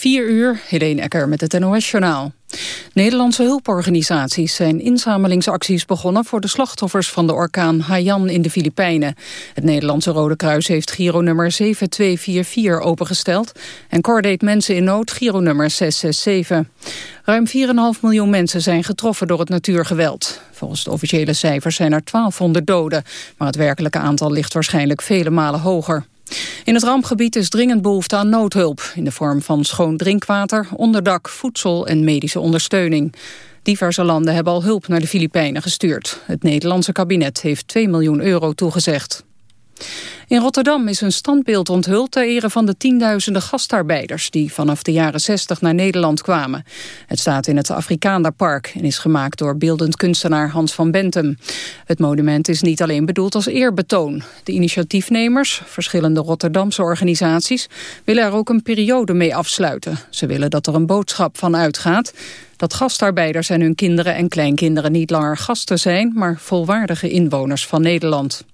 4 uur, Helene Ecker met het NOS-journaal. Nederlandse hulporganisaties zijn inzamelingsacties begonnen... voor de slachtoffers van de orkaan Haiyan in de Filipijnen. Het Nederlandse Rode Kruis heeft Giro-nummer 7244 opengesteld... en Cordate Mensen in Nood Giro-nummer 667. Ruim 4,5 miljoen mensen zijn getroffen door het natuurgeweld. Volgens de officiële cijfers zijn er 1200 doden... maar het werkelijke aantal ligt waarschijnlijk vele malen hoger. In het rampgebied is dringend behoefte aan noodhulp... in de vorm van schoon drinkwater, onderdak, voedsel en medische ondersteuning. Diverse landen hebben al hulp naar de Filipijnen gestuurd. Het Nederlandse kabinet heeft 2 miljoen euro toegezegd. In Rotterdam is een standbeeld onthuld ter ere van de tienduizenden gastarbeiders die vanaf de jaren 60 naar Nederland kwamen. Het staat in het Afrikaanderpark en is gemaakt door beeldend kunstenaar Hans van Bentum. Het monument is niet alleen bedoeld als eerbetoon. De initiatiefnemers, verschillende Rotterdamse organisaties, willen er ook een periode mee afsluiten. Ze willen dat er een boodschap van uitgaat dat gastarbeiders en hun kinderen en kleinkinderen niet langer gasten zijn, maar volwaardige inwoners van Nederland.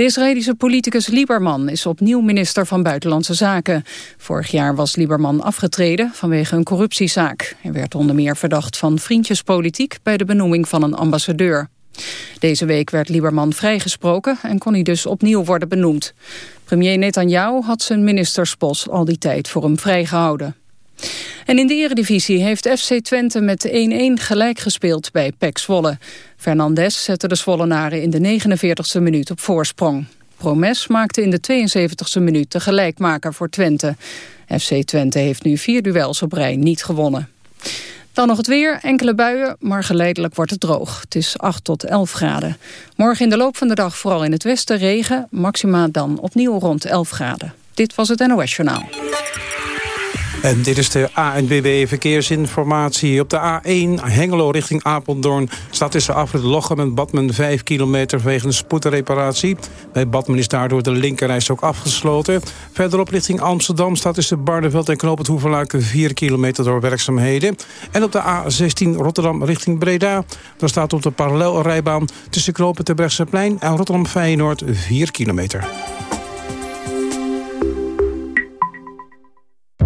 De Israëlische politicus Lieberman is opnieuw minister van Buitenlandse Zaken. Vorig jaar was Lieberman afgetreden vanwege een corruptiezaak. Hij werd onder meer verdacht van vriendjespolitiek bij de benoeming van een ambassadeur. Deze week werd Lieberman vrijgesproken en kon hij dus opnieuw worden benoemd. Premier Netanyahu had zijn ministerspost al die tijd voor hem vrijgehouden. En in de eredivisie heeft FC Twente met 1-1 gelijk gespeeld bij PEC Zwolle. Fernandes zette de Zwollenaren in de 49e minuut op voorsprong. Promes maakte in de 72e minuut de gelijkmaker voor Twente. FC Twente heeft nu vier duels op rij niet gewonnen. Dan nog het weer, enkele buien, maar geleidelijk wordt het droog. Het is 8 tot 11 graden. Morgen in de loop van de dag vooral in het westen regen, maxima dan opnieuw rond 11 graden. Dit was het NOS Journaal. En dit is de ANBB verkeersinformatie. Op de A1 Hengelo richting Apeldoorn staat tussen afrit Lochem en Badmen 5 kilometer wegens spoedreparatie. Bij Badmen is daardoor de linkerreis ook afgesloten. Verderop richting Amsterdam staat tussen Barneveld en Knoop het Hoevenlaken 4 kilometer door werkzaamheden. En op de A16 Rotterdam richting Breda. Daar staat op de parallelrijbaan tussen Knoop het en Rotterdam Feyenoord 4 kilometer.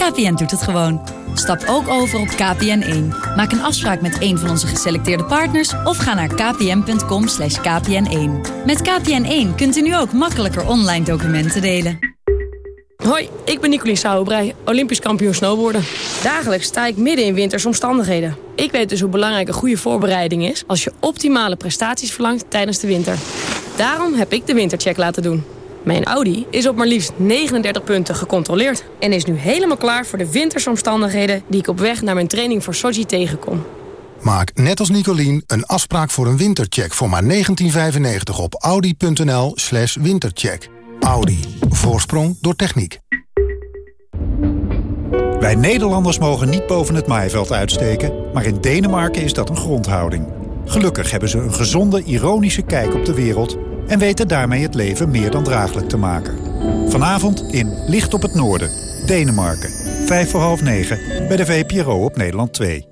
KPN doet het gewoon. Stap ook over op KPN1. Maak een afspraak met een van onze geselecteerde partners... of ga naar kpn.com kpn1. Met KPN1 kunt u nu ook makkelijker online documenten delen. Hoi, ik ben Nicolien Sauerbrei, Olympisch kampioen snowboarden. Dagelijks sta ik midden in wintersomstandigheden. Ik weet dus hoe belangrijk een goede voorbereiding is... als je optimale prestaties verlangt tijdens de winter. Daarom heb ik de wintercheck laten doen. Mijn Audi is op maar liefst 39 punten gecontroleerd... en is nu helemaal klaar voor de wintersomstandigheden... die ik op weg naar mijn training voor Sochi tegenkom. Maak net als Nicolien een afspraak voor een wintercheck... voor maar 1995 op audi.nl slash wintercheck. Audi. Voorsprong door techniek. Wij Nederlanders mogen niet boven het maaiveld uitsteken... maar in Denemarken is dat een grondhouding. Gelukkig hebben ze een gezonde, ironische kijk op de wereld... en weten daarmee het leven meer dan draaglijk te maken. Vanavond in Licht op het Noorden, Denemarken. Vijf voor half negen bij de VPRO op Nederland 2.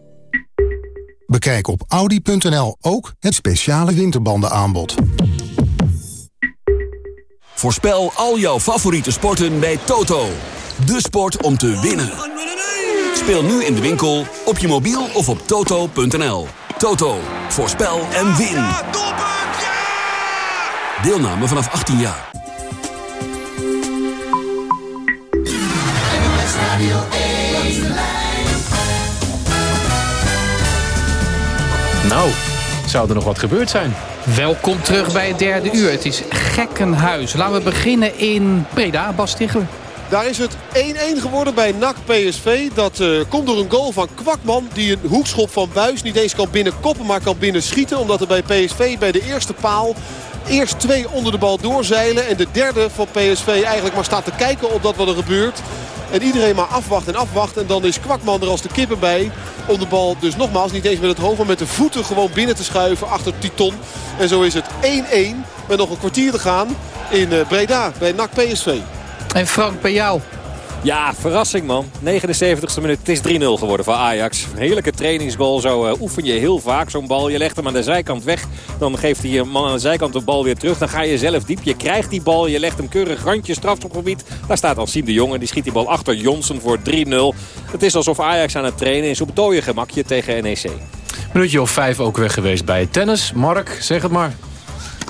Bekijk op audi.nl ook het speciale winterbandenaanbod. Voorspel al jouw favoriete sporten bij Toto. De sport om te winnen. Speel nu in de winkel, op je mobiel of op toto.nl. Toto, voorspel en win. Deelname vanaf 18 jaar. Nou, zou er nog wat gebeurd zijn? Welkom terug bij het derde uur. Het is gekkenhuis. Laten we beginnen in Breda, Bas Tichler. Daar is het 1-1 geworden bij NAC PSV. Dat uh, komt door een goal van Kwakman. Die een hoekschop van Buis niet eens kan binnenkoppen, maar kan binnenschieten. Omdat er bij PSV bij de eerste paal eerst twee onder de bal doorzeilen. En de derde van PSV eigenlijk maar staat te kijken op dat wat er gebeurt. En iedereen maar afwacht en afwacht. En dan is Kwakman er als de kippen bij. Om de bal dus nogmaals niet eens met het hoofd maar met de voeten gewoon binnen te schuiven achter Titon. En zo is het 1-1 met nog een kwartier te gaan in eh, Breda bij NAC PSV. En Frank, bij jou? Ja, verrassing man. 79ste minuut. Het is 3-0 geworden voor Ajax. Heerlijke trainingsgoal. Zo uh, oefen je heel vaak zo'n bal. Je legt hem aan de zijkant weg. Dan geeft hij je man aan de zijkant de bal weer terug. Dan ga je zelf diep. Je krijgt die bal. Je legt hem keurig randje strafschopgebied. Daar staat Alcim de Jong. En die schiet die bal achter Jonsen voor 3-0. Het is alsof Ajax aan het trainen is op dode gemakje tegen NEC. Minuutje of vijf ook weg geweest bij tennis. Mark, zeg het maar.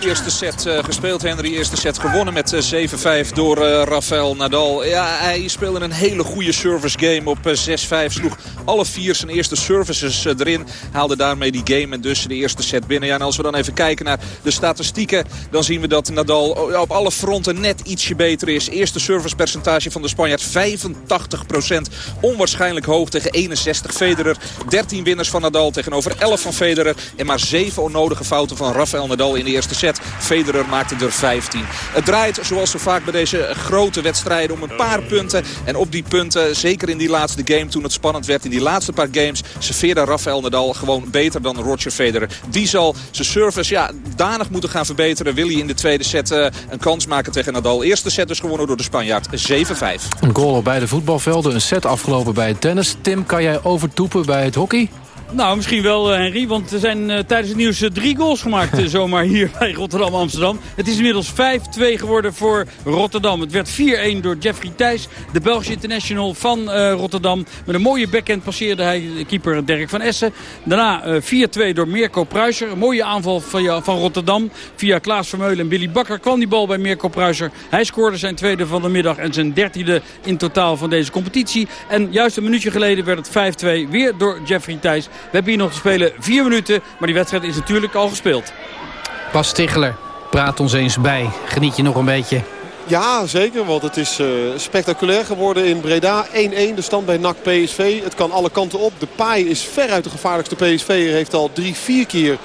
Eerste set uh, gespeeld, Henry. Eerste set gewonnen met uh, 7-5 door uh, Rafael Nadal. Ja, hij speelde een hele goede service game op 6-5. Sloeg alle vier zijn eerste services erin. Haalde daarmee die game en dus de eerste set binnen. Ja, en als we dan even kijken naar de statistieken... dan zien we dat Nadal op alle fronten net ietsje beter is. Eerste servicepercentage van de Spanjaard 85% Onwaarschijnlijk hoog tegen 61 Federer. 13 winnaars van Nadal tegenover 11 van Federer. En maar 7 onnodige fouten van Rafael Nadal in de eerste set. Federer maakte er 15. Het draait zoals zo vaak bij deze grote wedstrijden om een paar punten. En op die punten, zeker in die laatste game toen het spannend werd... in die laatste paar games, serveerde Rafael Nadal gewoon beter dan Roger Federer. Die zal zijn service ja, danig moeten gaan verbeteren. Wil hij in de tweede set uh, een kans maken tegen Nadal. Eerste set is gewonnen door de Spanjaard 7-5. Een goal op beide voetbalvelden, een set afgelopen bij het tennis. Tim, kan jij overtoepen bij het hockey? Nou, misschien wel, uh, Henry. Want er zijn uh, tijdens het nieuws uh, drie goals gemaakt zomaar hier bij Rotterdam-Amsterdam. Het is inmiddels 5-2 geworden voor Rotterdam. Het werd 4-1 door Jeffrey Thijs, de Belgische international van Rotterdam. Met een mooie backhand passeerde hij keeper Dirk van Essen. Daarna 4-2 door Mirko Pruiser. Een mooie aanval van, van Rotterdam. Via Klaas Vermeulen en Billy Bakker kwam die bal bij Mirko Pruiser. Hij scoorde zijn tweede van de middag en zijn dertiende in totaal van deze competitie. En juist een minuutje geleden werd het 5-2 weer door Jeffrey Thijs. We hebben hier nog te spelen vier minuten. Maar die wedstrijd is natuurlijk al gespeeld. Bas Stigler, praat ons eens bij. Geniet je nog een beetje? Ja, zeker. Want het is uh, spectaculair geworden in Breda. 1-1 de stand bij NAC PSV. Het kan alle kanten op. De paai is veruit de gevaarlijkste PSV. heeft al drie, vier keer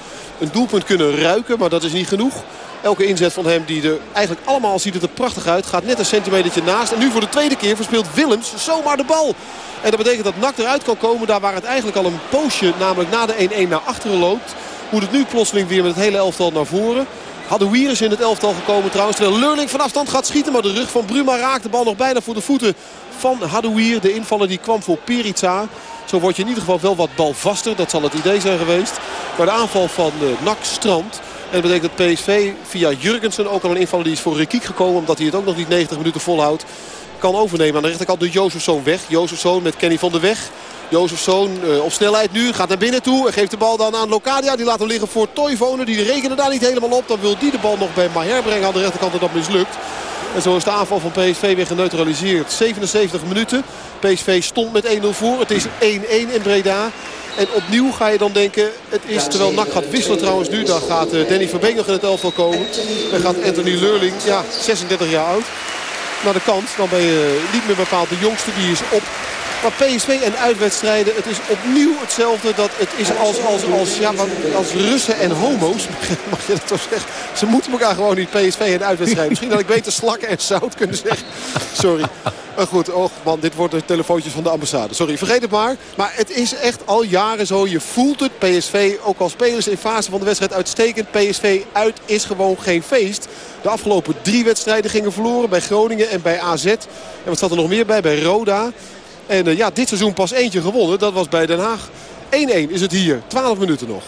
een doelpunt kunnen ruiken. Maar dat is niet genoeg. Elke inzet van hem die er eigenlijk allemaal ziet het er prachtig uit. Gaat net een centimetertje naast. En nu voor de tweede keer verspeelt Willems zomaar de bal. En dat betekent dat NAC eruit kan komen. Daar waar het eigenlijk al een poosje, namelijk na de 1-1 naar achteren loopt. Moet het nu plotseling weer met het hele elftal naar voren. Hadouier is in het elftal gekomen trouwens. Terwijl Leurling van afstand gaat schieten. Maar de rug van Bruma raakt de bal nog bijna voor de voeten van Hadouier. De invaller die kwam voor Perica. Zo word je in ieder geval wel wat balvaster. Dat zal het idee zijn geweest. Maar de aanval van uh, NAC strandt. En dat betekent dat PSV via Jurgensen ook al een invaller die is voor Rekiek gekomen. Omdat hij het ook nog niet 90 minuten volhoudt. Kan overnemen aan de rechterkant de Jozefzoon weg. Jozefzoon met Kenny van der Weg. Jozefzoon uh, op snelheid nu. Gaat naar binnen toe. En geeft de bal dan aan Locadia. Die laat hem liggen voor Toivonen. Die rekenen daar niet helemaal op. Dan wil die de bal nog bij Maher brengen aan de rechterkant. En dat mislukt. En zo is de aanval van PSV weer geneutraliseerd. 77 minuten. PSV stond met 1-0 voor. Het is 1-1 in Breda. En opnieuw ga je dan denken, het is terwijl NAC gaat wisselen trouwens nu. Dan gaat uh, Danny Verbeek nog in het elftal komen. Dan gaat Anthony Leurling, ja 36 jaar oud, naar de kant. Dan ben je niet meer bepaald de jongste, die is op. Maar PSV en uitwedstrijden, het is opnieuw hetzelfde. Dat het is als, als, als, ja, als Russen en homo's, mag je dat toch zeggen. Ze moeten elkaar gewoon niet PSV en uitwedstrijden. Misschien dat ik beter slakken en zout kunnen zeggen. Sorry. Maar goed, oh man, dit wordt de telefoontjes van de ambassade. Sorry, vergeet het maar. Maar het is echt al jaren zo. Je voelt het. PSV, ook al spelers in fase van de wedstrijd uitstekend. PSV uit is gewoon geen feest. De afgelopen drie wedstrijden gingen verloren bij Groningen en bij AZ. En wat staat er nog meer bij? Bij Roda. En uh, ja, dit seizoen pas eentje gewonnen. Dat was bij Den Haag. 1-1 is het hier. 12 minuten nog.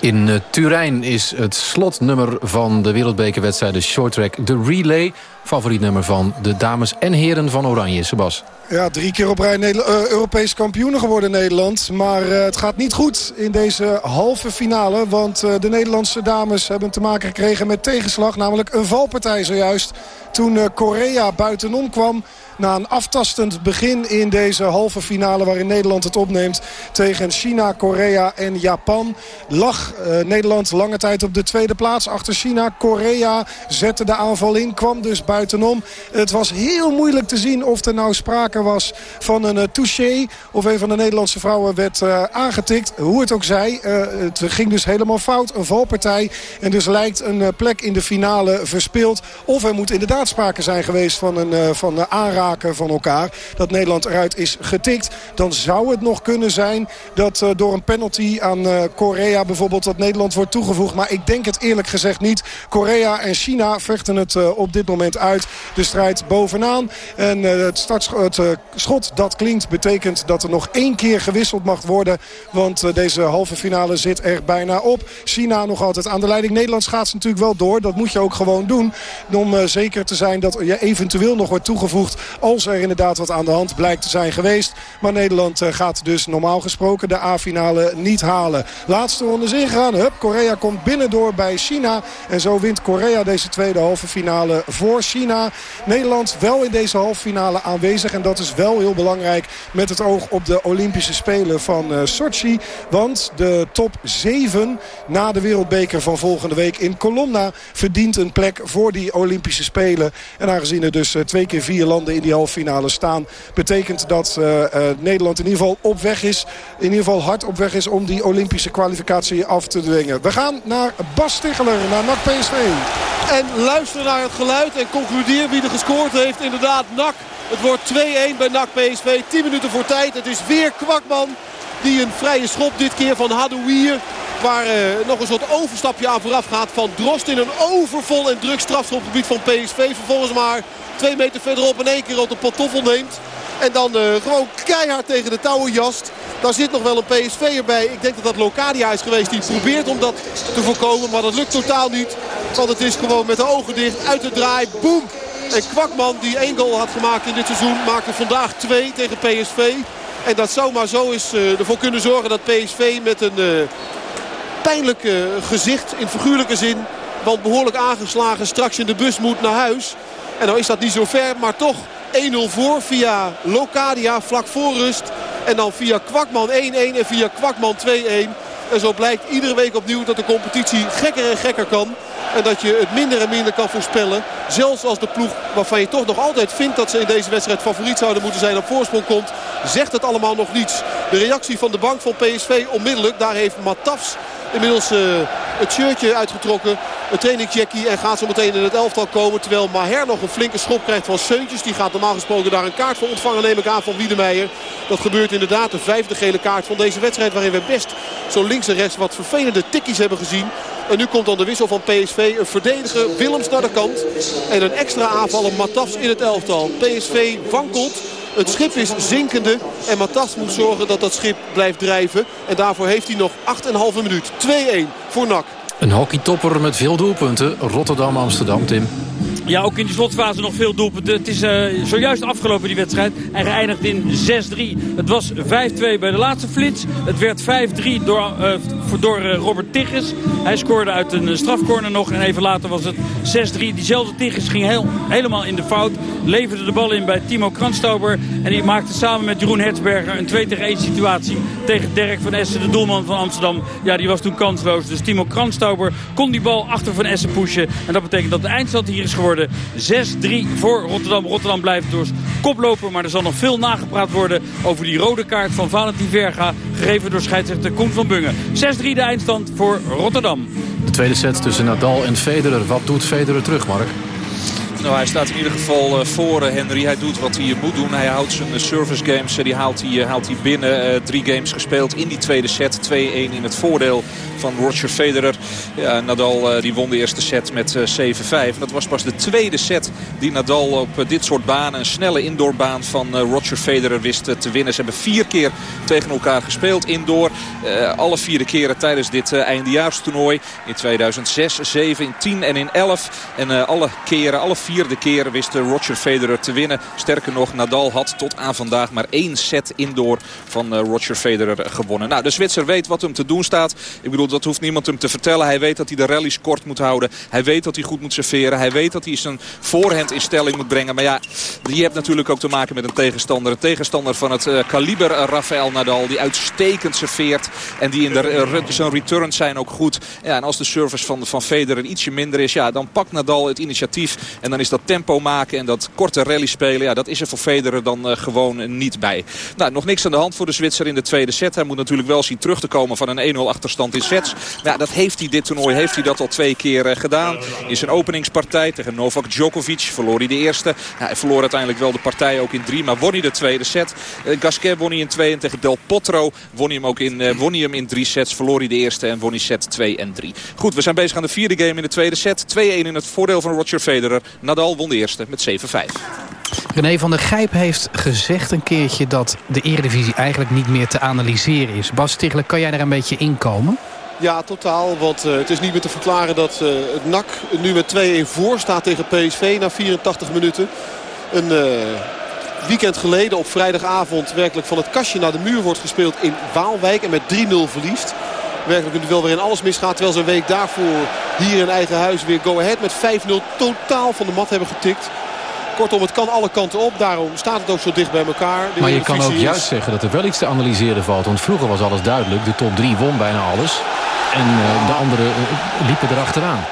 In uh, Turijn is het slotnummer van de wereldbekerwedstrijd de shorttrack de relay. Favoriet nummer van de dames en heren van Oranje. Sebas. Ja, drie keer op rij Nederland, uh, Europees kampioenen geworden Nederland. Maar uh, het gaat niet goed in deze halve finale. Want uh, de Nederlandse dames hebben te maken gekregen met tegenslag. Namelijk een valpartij zojuist. Toen Korea buitenom kwam na een aftastend begin in deze halve finale... waarin Nederland het opneemt tegen China, Korea en Japan... lag uh, Nederland lange tijd op de tweede plaats achter China. Korea zette de aanval in, kwam dus buitenom. Het was heel moeilijk te zien of er nou sprake was van een uh, touché... of een van de Nederlandse vrouwen werd uh, aangetikt. Hoe het ook zij, het ging dus helemaal fout. Een valpartij en dus lijkt een plek in de finale verspeeld. Of er moet inderdaad sprake zijn geweest van een van aanraking van elkaar. Dat Nederland eruit is getikt. Dan zou het nog kunnen zijn dat door een penalty aan Korea bijvoorbeeld... dat Nederland wordt toegevoegd. Maar ik denk het eerlijk gezegd niet. Korea en China vechten het op dit moment uit. De strijd bovenaan. En het, het schot dat klinkt betekent dat er nog één keer gewisseld mag worden. Want deze halve finale zit er bijna op. China nog altijd aan de leiding. Nederland gaat natuurlijk wel door. Dat moet je ook gewoon doen. Om uh, zeker te zijn dat je eventueel nog wordt toegevoegd. Als er inderdaad wat aan de hand blijkt te zijn geweest. Maar Nederland uh, gaat dus normaal gesproken de A-finale niet halen. Laatste ronde is ingegaan. Hup, Korea komt binnendoor bij China. En zo wint Korea deze tweede halve finale voor China. Nederland wel in deze halve finale aanwezig. En dat is wel heel belangrijk met het oog op de Olympische Spelen van uh, Sochi. Want de top 7 na de wereldbeker van volgende week in Colomna verdient een plek voor die Olympische Spelen. En aangezien er dus eh, twee keer vier landen in die halve finale staan... betekent dat uh, uh, Nederland in ieder geval op weg is. In ieder geval hard op weg is om die Olympische kwalificatie af te dwingen. We gaan naar Bas Stigler, naar NAC PSV. En luister naar het geluid en concludeer wie er gescoord heeft. Inderdaad, NAC. Het wordt 2-1 bij NAC PSV. 10 minuten voor tijd. Het is weer Kwakman die een vrije schop dit keer van Hadouier. Waar uh, nog een soort overstapje aan vooraf gaat van Drost in een overvol en druk strafschopgebied van PSV. Vervolgens maar twee meter verderop in één keer op de pantoffel neemt. En dan uh, gewoon keihard tegen de touwen jast. Daar zit nog wel een PSV bij. Ik denk dat dat Locadia is geweest die probeert om dat te voorkomen. Maar dat lukt totaal niet. Want het is gewoon met de ogen dicht uit de draai. Boom! En Kwakman die één goal had gemaakt in dit seizoen maakte vandaag twee tegen PSV. En dat zou maar zo eens uh, ervoor kunnen zorgen dat PSV met een uh, pijnlijk uh, gezicht in figuurlijke zin. Want behoorlijk aangeslagen straks in de bus moet naar huis. En nou is dat niet zo ver, maar toch 1-0 voor via Locadia vlak voor rust. En dan via Kwakman 1-1 en via Kwakman 2-1. En zo blijkt iedere week opnieuw dat de competitie gekker en gekker kan. En dat je het minder en minder kan voorspellen. Zelfs als de ploeg waarvan je toch nog altijd vindt dat ze in deze wedstrijd favoriet zouden moeten zijn op voorsprong komt. Zegt het allemaal nog niets. De reactie van de bank van PSV onmiddellijk. Daar heeft Matafs inmiddels uh, het shirtje uitgetrokken. Een trainingcheckie en gaat zo meteen in het elftal komen. Terwijl Maher nog een flinke schop krijgt van Seuntjes. Die gaat normaal gesproken daar een kaart voor ontvangen neem ik aan van Wiedemeijer. Dat gebeurt inderdaad de vijfde gele kaart van deze wedstrijd. Waarin we best zo links en rechts wat vervelende tikkies hebben gezien. En nu komt dan de wissel van PSV. Een verdediger Willems naar de kant. En een extra aanvaller Matafs in het elftal. PSV wankelt. Het schip is zinkende en Matas moet zorgen dat dat schip blijft drijven. En daarvoor heeft hij nog 8,5 minuut. 2-1 voor NAC. Een hockeytopper met veel doelpunten. Rotterdam-Amsterdam, Tim. Ja, ook in de slotfase nog veel doelpunten. Het is uh, zojuist afgelopen die wedstrijd. En geëindigd in 6-3. Het was 5-2 bij de laatste flits. Het werd 5-3 door, uh, door uh, Robert Tigges. Hij scoorde uit een strafcorner nog. En even later was het 6-3. Diezelfde Tigges ging helemaal in de fout. Leverde de bal in bij Timo Kranstauber. En die maakte samen met Jeroen Hertzberger een 2 tegen 1 situatie. Tegen Dirk van Essen, de doelman van Amsterdam. Ja, die was toen kansloos. Dus Timo Kranstauber kon die bal achter van Essen pushen. En dat betekent dat de eindstand hier is geworden. 6-3 voor Rotterdam. Rotterdam blijft dus koploper. Maar er zal nog veel nagepraat worden over die rode kaart van Valentin Verga. Gegeven door scheidsrechter Koen van Bungen. 6-3 de eindstand voor Rotterdam. De tweede set tussen Nadal en Federer. Wat doet Federer terug, Mark? Nou, hij staat in ieder geval uh, voor uh, Henry. Hij doet wat hij moet doen. Hij houdt zijn uh, service games. die haalt hij, haalt hij binnen. drie games gespeeld in die tweede set. 2-1 in het voordeel van Roger Federer. Ja, Nadal die won de eerste set met 7-5. Dat was pas de tweede set die Nadal op dit soort banen... een snelle indoorbaan van Roger Federer wist te winnen. Ze hebben vier keer tegen elkaar gespeeld indoor. alle vierde keren tijdens dit eindejaarstoernooi. In 2006, 7, in 10 en in 11. En alle keren, alle vierde keer wist Roger Federer te winnen. Sterker nog, Nadal had tot aan vandaag maar één set indoor van Roger Federer gewonnen. Nou, de Zwitser weet wat hem te doen staat. Ik bedoel, dat hoeft niemand hem te vertellen. Hij weet dat hij de rallies kort moet houden. Hij weet dat hij goed moet serveren. Hij weet dat hij zijn voorhand in stelling moet brengen. Maar ja, je hebt natuurlijk ook te maken met een tegenstander. Een tegenstander van het uh, kaliber Rafael Nadal. Die uitstekend serveert. En die in de, uh, zijn returns zijn ook goed. Ja, en als de service van, van Federer ietsje minder is. Ja, dan pakt Nadal het initiatief. En dan is dat tempo maken en dat korte rally spelen. Ja, dat is er voor Federer dan uh, gewoon niet bij. Nou, nog niks aan de hand voor de Zwitser in de tweede set. Hij moet natuurlijk wel zien terug te komen van een 1-0 achterstand in set. sets. Ja, dat heeft hij dit toernooi heeft hij dat al twee keer gedaan. In zijn openingspartij tegen Novak Djokovic verloor hij de eerste. Ja, hij verloor uiteindelijk wel de partij ook in drie, maar won hij de tweede set. Gasquet won hij in twee en tegen Del Potro won hij hem ook in, won hij hem in drie sets. Verloor hij de eerste en won hij set 2 en 3. Goed, we zijn bezig aan de vierde game in de tweede set. 2-1 in het voordeel van Roger Federer. Nadal won de eerste met 7-5. René van der Gijp heeft gezegd een keertje dat de eredivisie eigenlijk niet meer te analyseren is. Bas Stigler, kan jij daar een beetje inkomen? Ja, totaal. Want uh, het is niet meer te verklaren dat uh, het NAC nu met 2-1 voor staat tegen PSV na 84 minuten. Een uh, weekend geleden op vrijdagavond werkelijk van het kastje naar de muur wordt gespeeld in Waalwijk. En met 3-0 verliest. Werkelijk een duel waarin alles misgaat. Terwijl ze een week daarvoor hier in eigen huis weer go ahead met 5-0 totaal van de mat hebben getikt. Kortom, het kan alle kanten op. Daarom staat het ook zo dicht bij elkaar. De maar je kan ook juist zeggen dat er wel iets te analyseren valt. Want vroeger was alles duidelijk. De top 3 won bijna alles. En uh, de anderen uh, liepen erachteraan.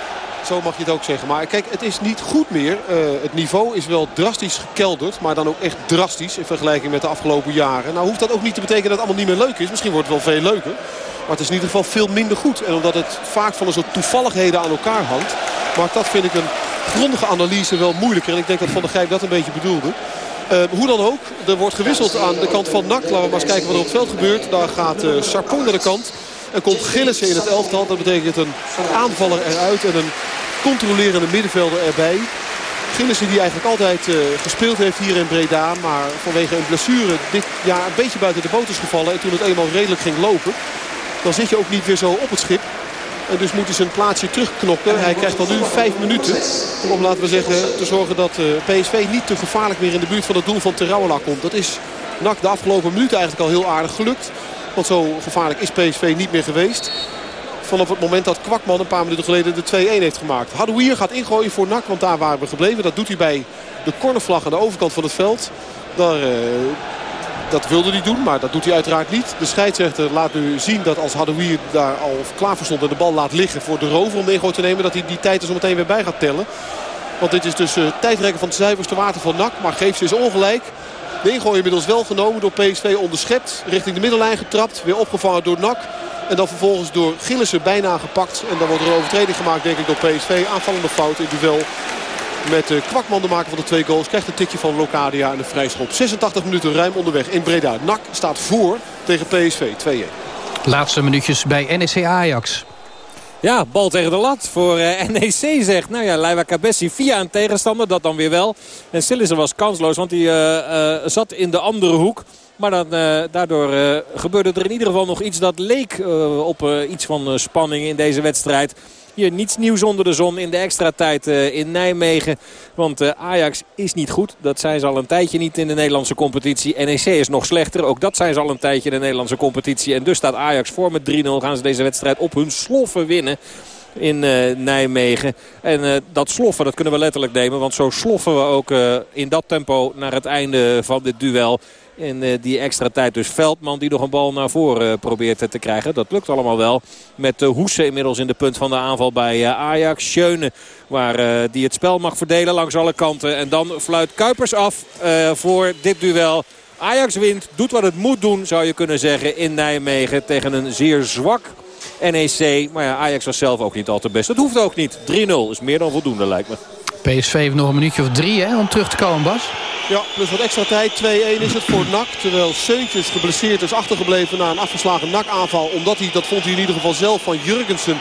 Zo mag je het ook zeggen. Maar kijk, het is niet goed meer. Uh, het niveau is wel drastisch gekelderd. Maar dan ook echt drastisch in vergelijking met de afgelopen jaren. Nou hoeft dat ook niet te betekenen dat het allemaal niet meer leuk is. Misschien wordt het wel veel leuker. Maar het is in ieder geval veel minder goed. En omdat het vaak van een soort toevalligheden aan elkaar hangt. Maakt dat vind ik een grondige analyse wel moeilijker. En ik denk dat Van der Gijp dat een beetje bedoelde. Uh, hoe dan ook, er wordt gewisseld aan de kant van NAC. Maar eens kijken wat er op het veld gebeurt. Daar gaat uh, Sarpong naar de kant. En komt Gillissen in het elftal. Dat betekent een aanvaller eruit en een controlerende middenvelder erbij. Gillissen die eigenlijk altijd uh, gespeeld heeft hier in Breda. Maar vanwege een blessure dit jaar een beetje buiten de boot is gevallen. En toen het eenmaal redelijk ging lopen. Dan zit je ook niet weer zo op het schip. En dus moet hij zijn plaatsje terugknokken. Hij krijgt al nu vijf minuten om, laten we zeggen, te zorgen dat eh, PSV niet te gevaarlijk meer in de buurt van het doel van Terouwela komt. Dat is de afgelopen minuten eigenlijk al heel aardig gelukt. Want zo gevaarlijk is PSV niet meer geweest. Vanaf het moment dat Kwakman een paar minuten geleden de 2-1 heeft gemaakt. Hadouier gaat ingooien voor NAC, want daar waren we gebleven. Dat doet hij bij de cornervlag aan de overkant van het veld. Daar uh, dat wilde hij doen, maar dat doet hij uiteraard niet. De scheidsrechter laat nu zien dat als Hadouier daar al klaar voor stond... en de bal laat liggen voor de rover om de ingooi te nemen... dat hij die tijd er zo meteen weer bij gaat tellen. Want dit is dus uh, tijdrekken van het zuiverste water van NAC. Maar geeft ze is ongelijk. De ingooi inmiddels wel genomen door PSV onderschept. Richting de middenlijn getrapt. Weer opgevangen door NAC. En dan vervolgens door Gillissen bijna gepakt. En dan wordt er een overtreding gemaakt denk ik door PSV. Aanvallende fout in duel met uh, Kwakman de maker van de twee goals. Krijgt een tikje van Locadia en een vrijschop. 86 minuten ruim onderweg in Breda. NAC staat voor tegen PSV 2-1. Laatste minuutjes bij NEC Ajax. Ja, bal tegen de lat voor uh, NEC zegt. Nou ja, Leiva Cabessi via een tegenstander, dat dan weer wel. En Sillissen was kansloos, want hij uh, uh, zat in de andere hoek. Maar dan, daardoor gebeurde er in ieder geval nog iets dat leek op iets van spanning in deze wedstrijd. Hier niets nieuws onder de zon in de extra tijd uh, in Nijmegen. Want uh, Ajax is niet goed. Dat zijn ze al een tijdje niet in de Nederlandse competitie. NEC is nog slechter. Ook dat zijn ze al een tijdje in de Nederlandse competitie. En dus staat Ajax voor met 3-0. Gaan ze deze wedstrijd op hun sloffen winnen in uh, Nijmegen. En dat sloffen, dat kunnen we letterlijk nemen. Want zo sloffen we ook in dat tempo naar het einde van dit duel. In uh, die extra tijd dus Veldman die nog een bal naar voren uh, probeert te krijgen. Dat lukt allemaal wel. Met Hoesen inmiddels in de punt van de aanval bij Ajax. Schöne waar die het spel mag verdelen langs alle kanten. En dan fluit Kuipers af voor dit duel. Ajax wint, doet wat het moet doen zou je kunnen zeggen in Nijmegen. Tegen een zeer zwak NEC. Maar ja, Ajax was zelf ook niet al te best. Dat hoeft ook niet. 3-0 is meer dan voldoende lijkt me. PSV heeft nog een minuutje of drie hè, om terug te komen, Bas. Ja, plus wat extra tijd. 2-1 is het voor NAC. Terwijl Seuntjes geblesseerd is achtergebleven na een afgeslagen NAC-aanval. Omdat hij, dat vond hij in ieder geval zelf van Jurgensen,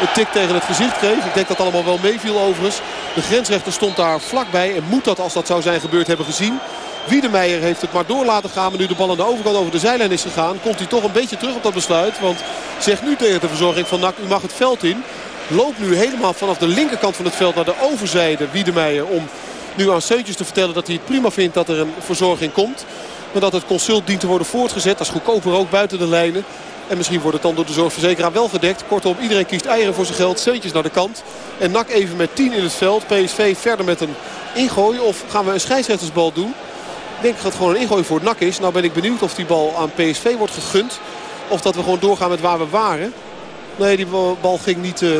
een tik tegen het gezicht kreeg. Ik denk dat allemaal wel meeviel overigens. De grensrechter stond daar vlakbij en moet dat als dat zou zijn gebeurd hebben gezien. Wiedemeijer heeft het maar door laten gaan. Maar nu de bal aan de overkant over de zijlijn is gegaan. Komt hij toch een beetje terug op dat besluit. Want zegt nu tegen de verzorging van NAC, u mag het veld in. Loopt nu helemaal vanaf de linkerkant van het veld naar de overzijde Wiedemeijer. Om nu aan Seuntjes te vertellen dat hij het prima vindt dat er een verzorging komt. Maar dat het consult dient te worden voortgezet. Dat is goedkoper ook buiten de lijnen. En misschien wordt het dan door de zorgverzekeraar wel gedekt. Kortom, iedereen kiest eieren voor zijn geld. Seuntjes naar de kant. En Nak even met 10 in het veld. PSV verder met een ingooi. Of gaan we een scheidsrechtersbal doen? Ik denk dat het gewoon een ingooi voor Nak is. Nou ben ik benieuwd of die bal aan PSV wordt gegund. Of dat we gewoon doorgaan met waar we waren. Nee, die bal ging niet... Uh,